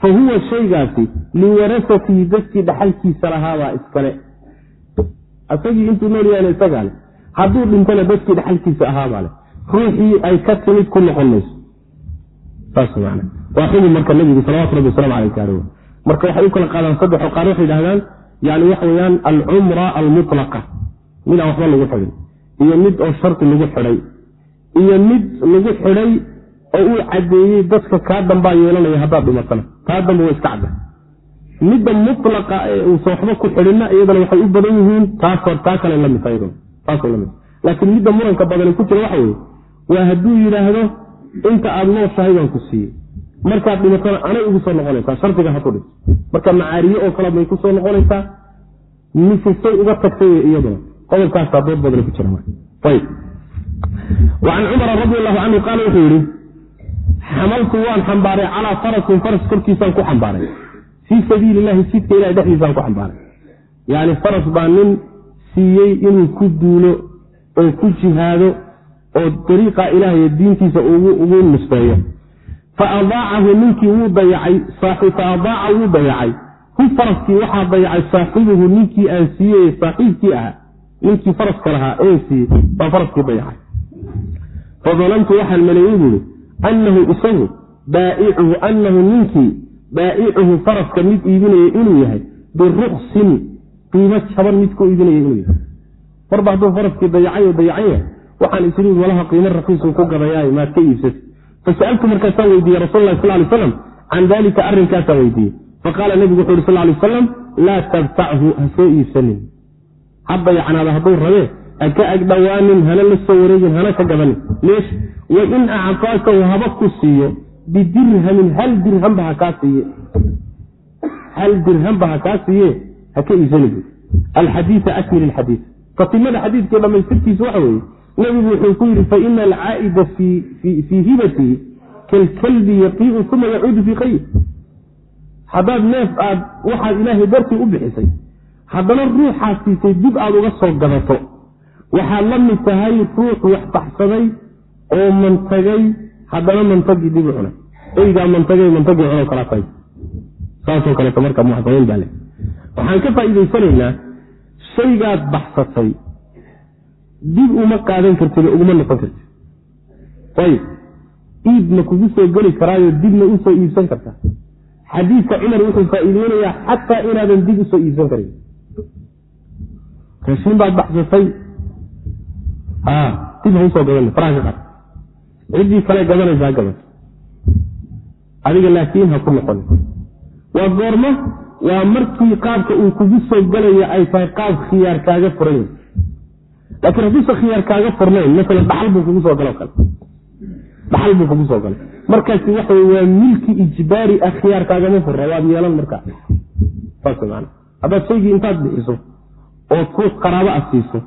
fa huwa shaygaasi liwarasatihi dadkii dhaxalkiisa lahaabaa iskale. Asagii intuu nool yahayna isagaa leh hadduu dhintana dadkii dhaxalkiisa ahaabaa leh. Ruuxii ay ka timid ku noqon mayso. Waa xugum marka nebigu salawatu rabbi waslamu aleyh gaaro marka waxay u kala qaadaan saddexo qaar waxay yidhahdaan yani waxa weyaan alcumra almutlaqa. Mid aan waxba lagu xidhin. Iyo mid oo shardi lagu xidhay. Iyo mid lagu xidhay oo uu caddeeyey dadka kaa dambaa yeelanaya haddaad dhimatana taa dambe waa iska cadda. Midda mutlaqa ee uusan waxba ku xidhinna iyadana waxay u badan yihiin taa kale la mid iyaduna. Taasoo la mid laakiin midda muranka badani ku jira waxa weye waa hadduu yidhaahdo inta aad nooshahay baan ku siiyey. Markaad dhimatana anay ugu soo noqonaysaa shardiga ha ku dhigto. Marka macaariye oo kale bay ku soo noqonaysaa misisay uga tagtay iyaduna. Qodobkaasaa dood badani ku jira an cumara radi allahu canhu qaala wuxuu yidhi xamaltu waan xambaaray calaa farasin faras korkiisaan ku xambaaray. Fii sabiili lahi jidka ilahay dhexdiisaan ku xambaaray. Yani faras baa nin siiyey inuu ku duulo oo ku jihaado oo dariiqa ilaahay diintiisa ugu nusbeeyo. Fa adaacahu ninkii wuu dayacay fa adaaca wuu dayacay. Hu faraskii waxaa dayacay? Saaxibuhu ninkii aan siiyey saaxiibkii ahaa. Ninkii faraska lahaa ee siiyey baa faraskii dayacay. Fadanantu waxaan maleeyey buui annahu isagu baaicuhu annahu ninkii baa'icuhu faraska mid iibinaya inuu yahay biruksin qiimo jaban mid ku iibinaya inuu yahay. Marba hadduu faraskii dayacay oo dayacan yahay waxaan isri walaha qiimo rakiisu ku gadayaay maad ka iibsatay. Fasaltu markaasaan weydiiyey rasul lah sal lay slam can dalika arrinkaasaan weydiiyey. Faqaala nebigu wuxu uhi sal lay aslam laa tabtachu ha soo iibsanin. Ha dayacnaada hadduu rabee ha ka agdhowaanin hana la soo wareegin hana ka gabanin leesh wain actaakahu haba ku siiyo bidirhamin hal dirhamba ha kaa siiye. Hal dirhamba ha kaa siiye ha ka iibsani alxadiia akmil alxadiid tatimada xadiidkii dhammaystirkiisa waxa weeye nebigu wuxuu ku yidhi faina alcaa'ida fii hibatihi kalkalbi yaqiiu uma yacuudu fii qayr haddaad neef aad waxaad ilaahay dartii u bixisay haddana ruuxaad siisay dib aad uga soo gadato waxaad la mid tahay ruux wax baxsaday oo mantagay haddana mantagii dib u cunay. Eygaa mantagay mantagii cuno kala saasoo kaleeto marka muxsaniin baa le waxaan ka faa'iidaysanaynaa shaygaad baxsatay dib uma qaadan kartid oo uguma noqon kartid. Ayib. Iibna kugu soo geli karaayo dibna u soo iibsan kartaa xadiidka cumar wuxuu faa'iideynayaa xataa inaadan dib u soo iibsan karin. Raashiin baad baxsatay dib ha u soo gadan faraha ka qad ciddii kale gadanaysa ha gadan adiga laakiin ha ku noqon. Waa goormo waa markii qaabka uu kugu soo gelaya ay tahay qaab khiyaar kaaga furan laakiin hadduusa khiyaar kaaga furnayn maala dhaxal buu kugu soo galo kale. Dhaxal buu kugu soo galay. Markaasi waxa waa milki ijbaari ah khiyaar kaagama furna waad yeelan markaa saas haddaad shaygii intaad bixiso oo ruux qaraabo a siiso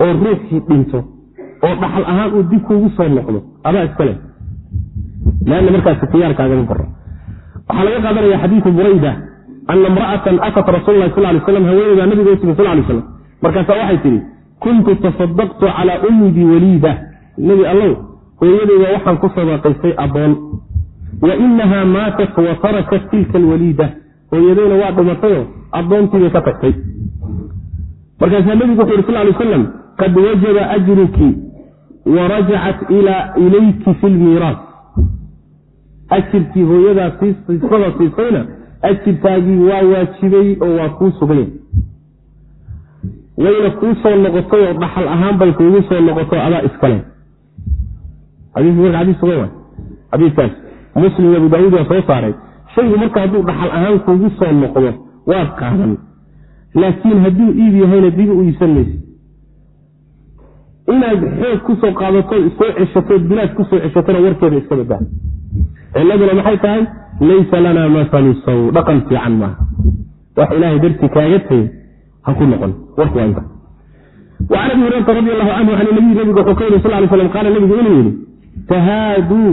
oo ruuxii dhinto oo dhaxal ahaan uu dib kuugu soo noqdo adaa iskale leanna markaasi khiyaar kaagama furna waxaa laga qaadanaya xadiidu burayda ana imra'atan atat rasuul lahi sal lay slam haweeneydaa nabiga u sal lay slam markaasa waxay tidhi kuntu tasadaqtu calaa ummi biwaliida nebi allow hooyadeyda waxaan ku sadaqaystay addoon. Wa inahaa maatat wa tarakat tilka alwaliida. Hooyadeyna waa dhimatayoo addoontiibay ka tagtay. Markaasaa nebigu wuxu yhi sal lay aslam qad wajaba ajruki wa rajacat ilayki fi lmiiraas ajirkii hooyadaa siisada siisayna ajirkaagii waa waajibay oo waa kuu sugay wayna kuu soo noqotay oo dhaxal ahaan bay kuugu soo noqoto adaa iskale xadiikaas muslim abu daauud waa soo saaray. Shaygu marka hadduu dhaxal ahaan kuugu soo noqdo waad qaadan laakiin hadduu iib yahayna dibi u iibsan maysa inaad xoog ku soo qaadato soo ceshato bilaad ku soo ceshatona warkeeda iska badaa ciladuna maxay tahay? Laysa lana masalu saw dhaqan fiican maaha. Wax ilaahay dartii kaaga tagay ha ku noqon. Warku waa inta وcan abi hurayraa radi allahu canhu can nabiy nabiga wuxuu ka yiri sal lay slam qaala nabigu inuu yidhi tahaaduu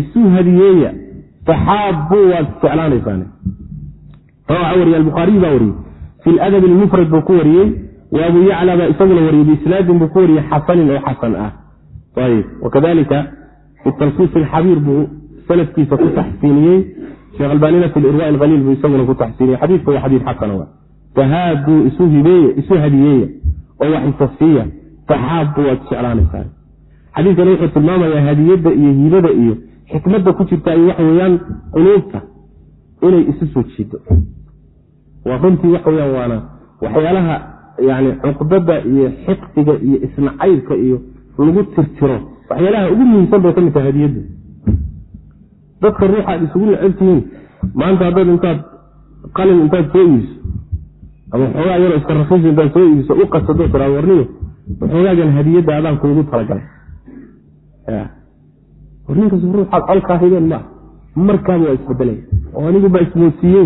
isu hadiyeeya. Taxaabbuu waad isjeclaanaysaan rawaxa wariye albukhaariy baa wariyey. Fi ladab lmufrad buu ku wariyey wa abu yacla baa isaguna wariyey biisnaadin buu ku wariyey xasanin oo xasan ah wakadalika fi talkiis alxabiir buu sanadkiisa ku taxsiiniyey sheekh albanina fi lirwa alhaliil buu isaguna ku taxsiiniyey xadiidku waa xadiid xasana tahaaduu isu hibeeya isu hadiyeeya oo wax isa siiya taxaabu waad jeclaanaysaa xadiidkani wuxuu tilmaamayaa hadiyadda iyo hibada iyo xikmadda ku jirta ay waxa weeyaan quluubta inay isu soo jiido waa runtii waxa weyaan waana waxyaalaha yani cuqdada iyo xiqdiga iyo isnacaybka iyo lagu tirtiro waxyaalaha ugu muhiimsan bay ka mid tahay hadiyaddu. Dadka ruuxa ad isugu necebtihiin maanta haddaad intaad qalin intaad soo iibiso ama waxoogaa yaroo iska rakiis intaad soo iibiso u qasado tiraa warniyo waxoogaagan hadiyadda adaan kuugu talagalay. Warninkaas ruuxaad colkaa hideen maa markaaba waa isbedelaya oo anigu baa ismoodsiiye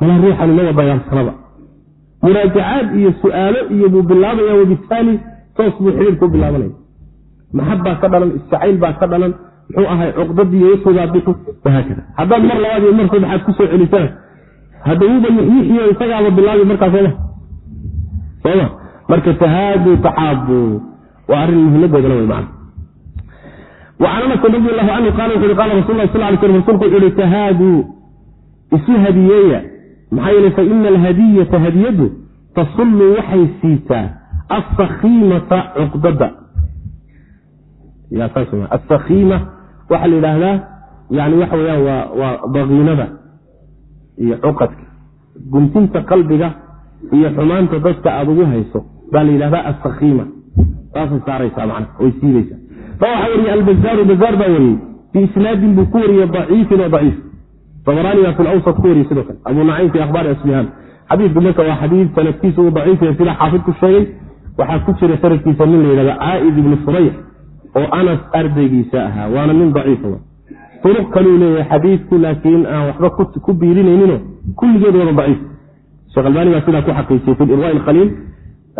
malaa ruuxani maba dagaalsanaba muraajacaad iyo su'aalo iyo buu bilaabaya wabitaali toos buu xidhiirku bilaabanaya. Maxabbaa ka dhalan isjacayl baa ka dhalan muxuu ahay cuqdadiiyo wixibaa bixi. Wahaakada. Haddaad mar labaad iyo mar saddexaad ku soo celisana hadawuba yuxyixiyo isagaaba bilaabi markaa sooma sooma marka tahaadu taxaabu waa arrin muhimadeedana wey macana wacan anas radi allahu canhu qaala wuxu uhi qaala rasul lah sal ly slm rsulku wuxu uhi tahaaduu isu hadiyeeya maxaa yeele fa ina alhadiyata hadiyadu tasullu waxay siisaa asakhiimata cuqdada. Asakhiima waxaa la yidhaahdaa yani waxa weyaan waa waa dakiinada iyo cuqadka. Guntinta qalbiga iyo xumaanta dadka aada ugu hayso baa la yidhahdaa asakhiima saasay saaraysaa mana way siibaysaa waxaa weriye albazaaru bazaar baa wariyey biisnaadin buu ku wariyey daciifin oo daciif abaraani baa fi lawsat ku wariyey sidoo kale. Abu naciim fi akhbaari asbihaan. Xadiidku marka waa xadiid sanadkiisa uu daciifaya sida xaafidku sheegay waxaa ku jira sanadkiisa nin la yidhahda caaid ibni furayx oo anas ardaygiisa ahaa. Waana nin daciifa uruq kaluu leeyahay xadiidku laakiin aan waxba ku biirinayninoo kulligeed wada daciif. Sheekh albani baa sidaa ku xaqiijiyey fi irwa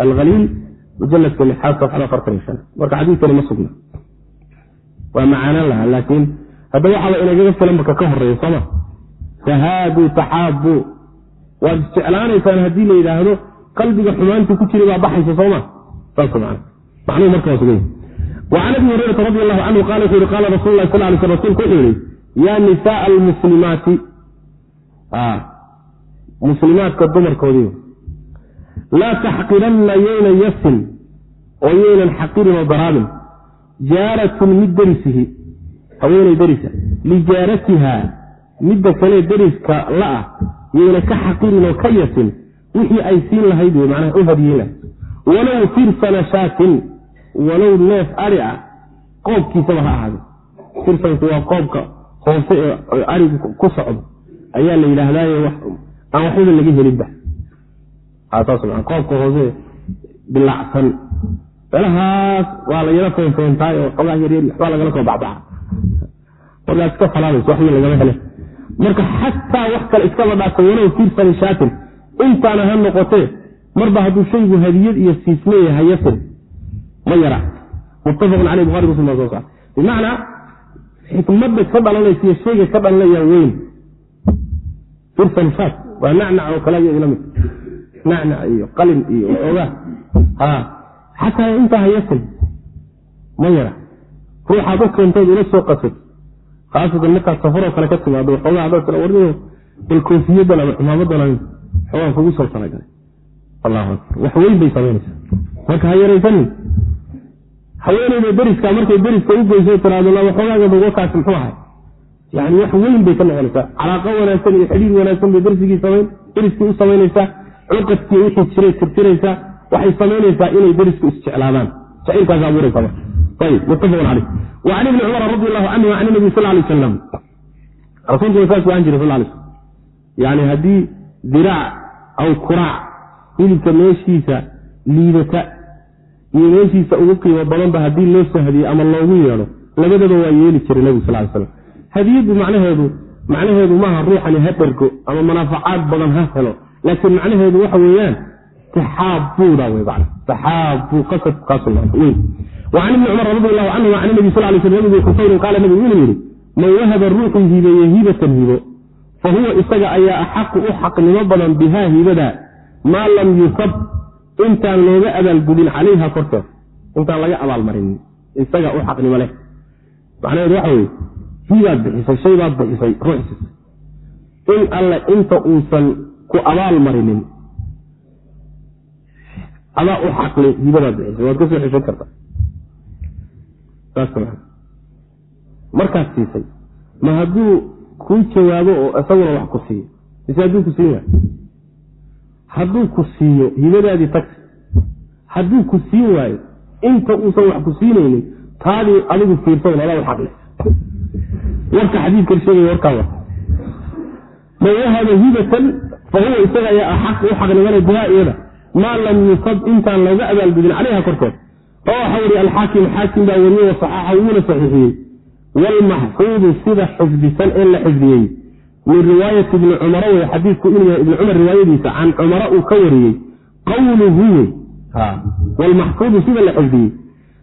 alhaliil mujaladka lixaad safxada afartan shan. Marka xadiidkani ma sugna. Waa macaanaan lahaa laakiin hadda waxaaba inagaga filan marka ka horreeya sooma tahaaduu taxaabu waad isjeclaanaysaan haddii la yidhaahdo qalbiga xumaantu ku jira baa baxaysa sooma saas man macnuhu marka waa sugay wacan abi hurayrata radi allahu canhu qala wuxu yihi qaala rasul lah sal lay sl rsulku wuxuu yihi yaa nisaaa almuslimaati muslimaadka dumarkoodii laa taxqiranna yayna yasin oo yaynan xaqirin oo daraabin jaaratun mid derisihi haweenay derisa lijaaratiha midda kale deriska la-ah yayna ka xaqirin oo ka yasin wixii ay siin lahayd wey macnaha u hadiyeyn lahayd walow firsana shaatin walow neef ari ah qoobkiisaba ha ahaade firsanku waa qoobka hoose ee arigu ku socdo. Ayaa la yidhaahdaaye aan waxbaba laga helinba qoobka hoose bilacsan meelahaas waa la yaro feenfeentaay oo xogaa yaryar waxbaa lagala soo baxbaxa markaa iska falaabayso waxba lagama hele marka xataa wax kale iskaba dhaafta walow firsani shaatin intaana ha noqotee marba hadduu shaygu hadiyad iyo siismeeya hayasin ma yara. Muttafaqun caleyh buhari muslim baa soo saar bimacnaa xikmadda ka dhalanaysa iyo shayga ka dhalanaya weyn. Firsan shaat waa nacnac oo kale iyadila mid. Nacnac iyo qalin iyo waxoogaa. Ha xataa intaa hayasin ma yara. Ruuxaad u keentood ila soo qasad khaasatan markaad safaroo kale ka timaado waxoogaa haddaad tira warniyo bal koofiyadan ama cimaamadan xoogaan kugu soo talagalay allahu akbar. Wax weyn bay samaynaysaa marka ha yaraysanin haweeneyda deriska markay deriska u geyso tiraado waxoogaaga dugakaasi muxuu ahay yani wax weyn bay ka noqonaysaa. Calaaqo wanaagsan iyo xidhiir wanaagsan bay dersigii samayn deriskii u samaynaysaa cuqadkii wixii jiray tirtiraysaa waxay samaynaysaa inay derisku isjeclaadaan jaciilkaas abuuraysa ayib muttafaqun caleyh can ibni cumar radi allahu canhu can nabi sal lay wasalam rasuulkuna saas waan jira sal slam yani haddii diraac aw kuraac hilibka meeshiisa liidata iyo meeshiisa ugu qiimo badanba haddii loo soo hadiyey ama loogu yeedho labadaba waa yeeli jiray nebigu sal slam hadiyaddu macnaheedu macnaheedu maaha ruuxani ha dhergo ama manaafacaad badan ha helo laakiin macnaheedu waxa weeyaan taxaabuda w taxaabu qasadkaasweyn wacan ibni cumar radi allahu canhu can nabi sal lay sl nabigu xusayrin qaala nabigu inuu yidhi man wahaba ruuxuu hibeeye hibatan hibo fa huwa isaga ayaa axaqu u xaqnimo badan bihaa hibada maa lam yusab intaan looga abaalgudin calayha korkeeda intaan laga abaalmarinin isaga u xaqnimo leh macnaheedu waxa weye hibaad bixisay shaybaad bixisay ruuxsiis in alle inta uusan ku abaal marinin adaa u xaqli hibadaad bixisay waad ka soo xeshan kartaa saas markaad siisay. Ma hadduu kuu jawaabo oo isaguna wax ku siiyo? Mise hadduu ku siin waayo hadduu ku siiyo hibadaadii tagta hadduu ku siin waayo inta uusan wax ku siinaynin taadii adigu fiirsan adaa u xaqli warka xadiidkan sheegaya warkaa wa man wahaba hibatan fa isaga ayaa axaq u xaqnimana bihaa iyada. Maa lam yusab intaan looga abaalgudin calayha korkeed oo waxa weri alxaakim xaakim baa weriye wa saxaaxa wuuna saxiixiyey. waalmaxfuudu sida xifdisan ee la xifdiyey. min riwaayati ibni cumara wey xadiidku inuu yahay ibni cumar riwaayadiisa can cumara uu ka wariyey. qawluhu wey wlmaxfuudu sida la xifdiyey.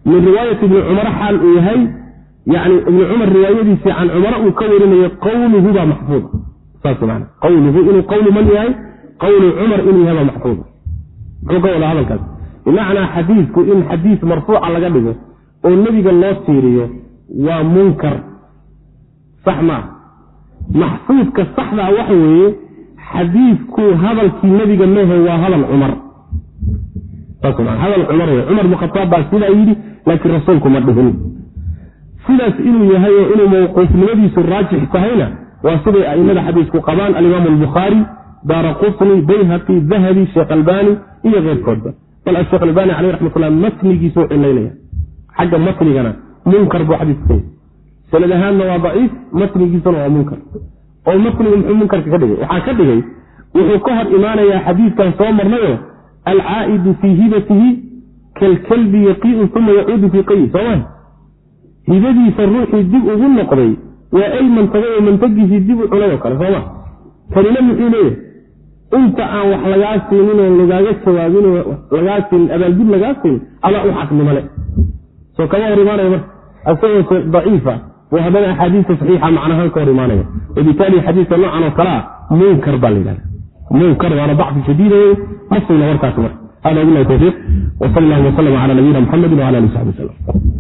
min riwaayati ibni cumara xaal uu yahay yani ibni cumar riwaayadiisii can cumara uu ka warinayo qawluhu baa maxfuuda saas man qawluhu inuu qawlu man yahay qawlu cumar inuu yahay baa maxfuuda muxuu ka wadaa hadalkaas bimacnaa xadiidku in xadiis marfuuca laga dhigo oo nebiga loo tiiriyo waa munkar. Sax maa maxfuudka saxdaa waxa weeye xadiidku hadalkii nebiga mehe waa hadal cumar. Hadal cumar wey cumar bn khataab baa sidaa yidhi laakiin rasuulku ma dhihin. Sidaas inuu yahay oo inuu mawquufnimadiisu raajix tahayna waa siday aimada xadiisku qabaan alimaam albukhaari daara qutni bayhaqi dahabi sheekh albani iyo keyrkoodba albani caleyh raxmatullah matnigiisuu cilaynaya. Xagga matnigana munkar buu xadiisku ka sanad ahaanna waa daciif matnigiisuna waa munkar. Oo matnigu muxuu munkarka ka dhigay? Waxaa ka dhigay wuxuu ka hor imaanayaa xadiidkan soo marnayo alcaa'idu fii hibatihi kalkalbi yaqiiu uma yacuudu fii qayi sooma hibadiisa ruuxii dib ugu noqday waa ay mantagay oo mantagiisii dib u cunay oo kale sooma kanina muxuu leeyahay inta aan wax lagaa siinin oo lagaaga jawaabin lagaa siinin abaalgud lagaa siinin adaa u xaqnimale soo kama hor imaanaya marka. Asagoo daciifa buu haddana axaadiista saxiixa macnahaan ka hor imaanaya wabitaali xadiiska noocan oo kale ah munkar baa la yidhahda munkar waana dacfi shadiida wey ma sugna warkaasi marka. Hada wabilahi tawfiiq wsal allahuma wslm cala nabiyina muxamedi wala ali saxbi wslm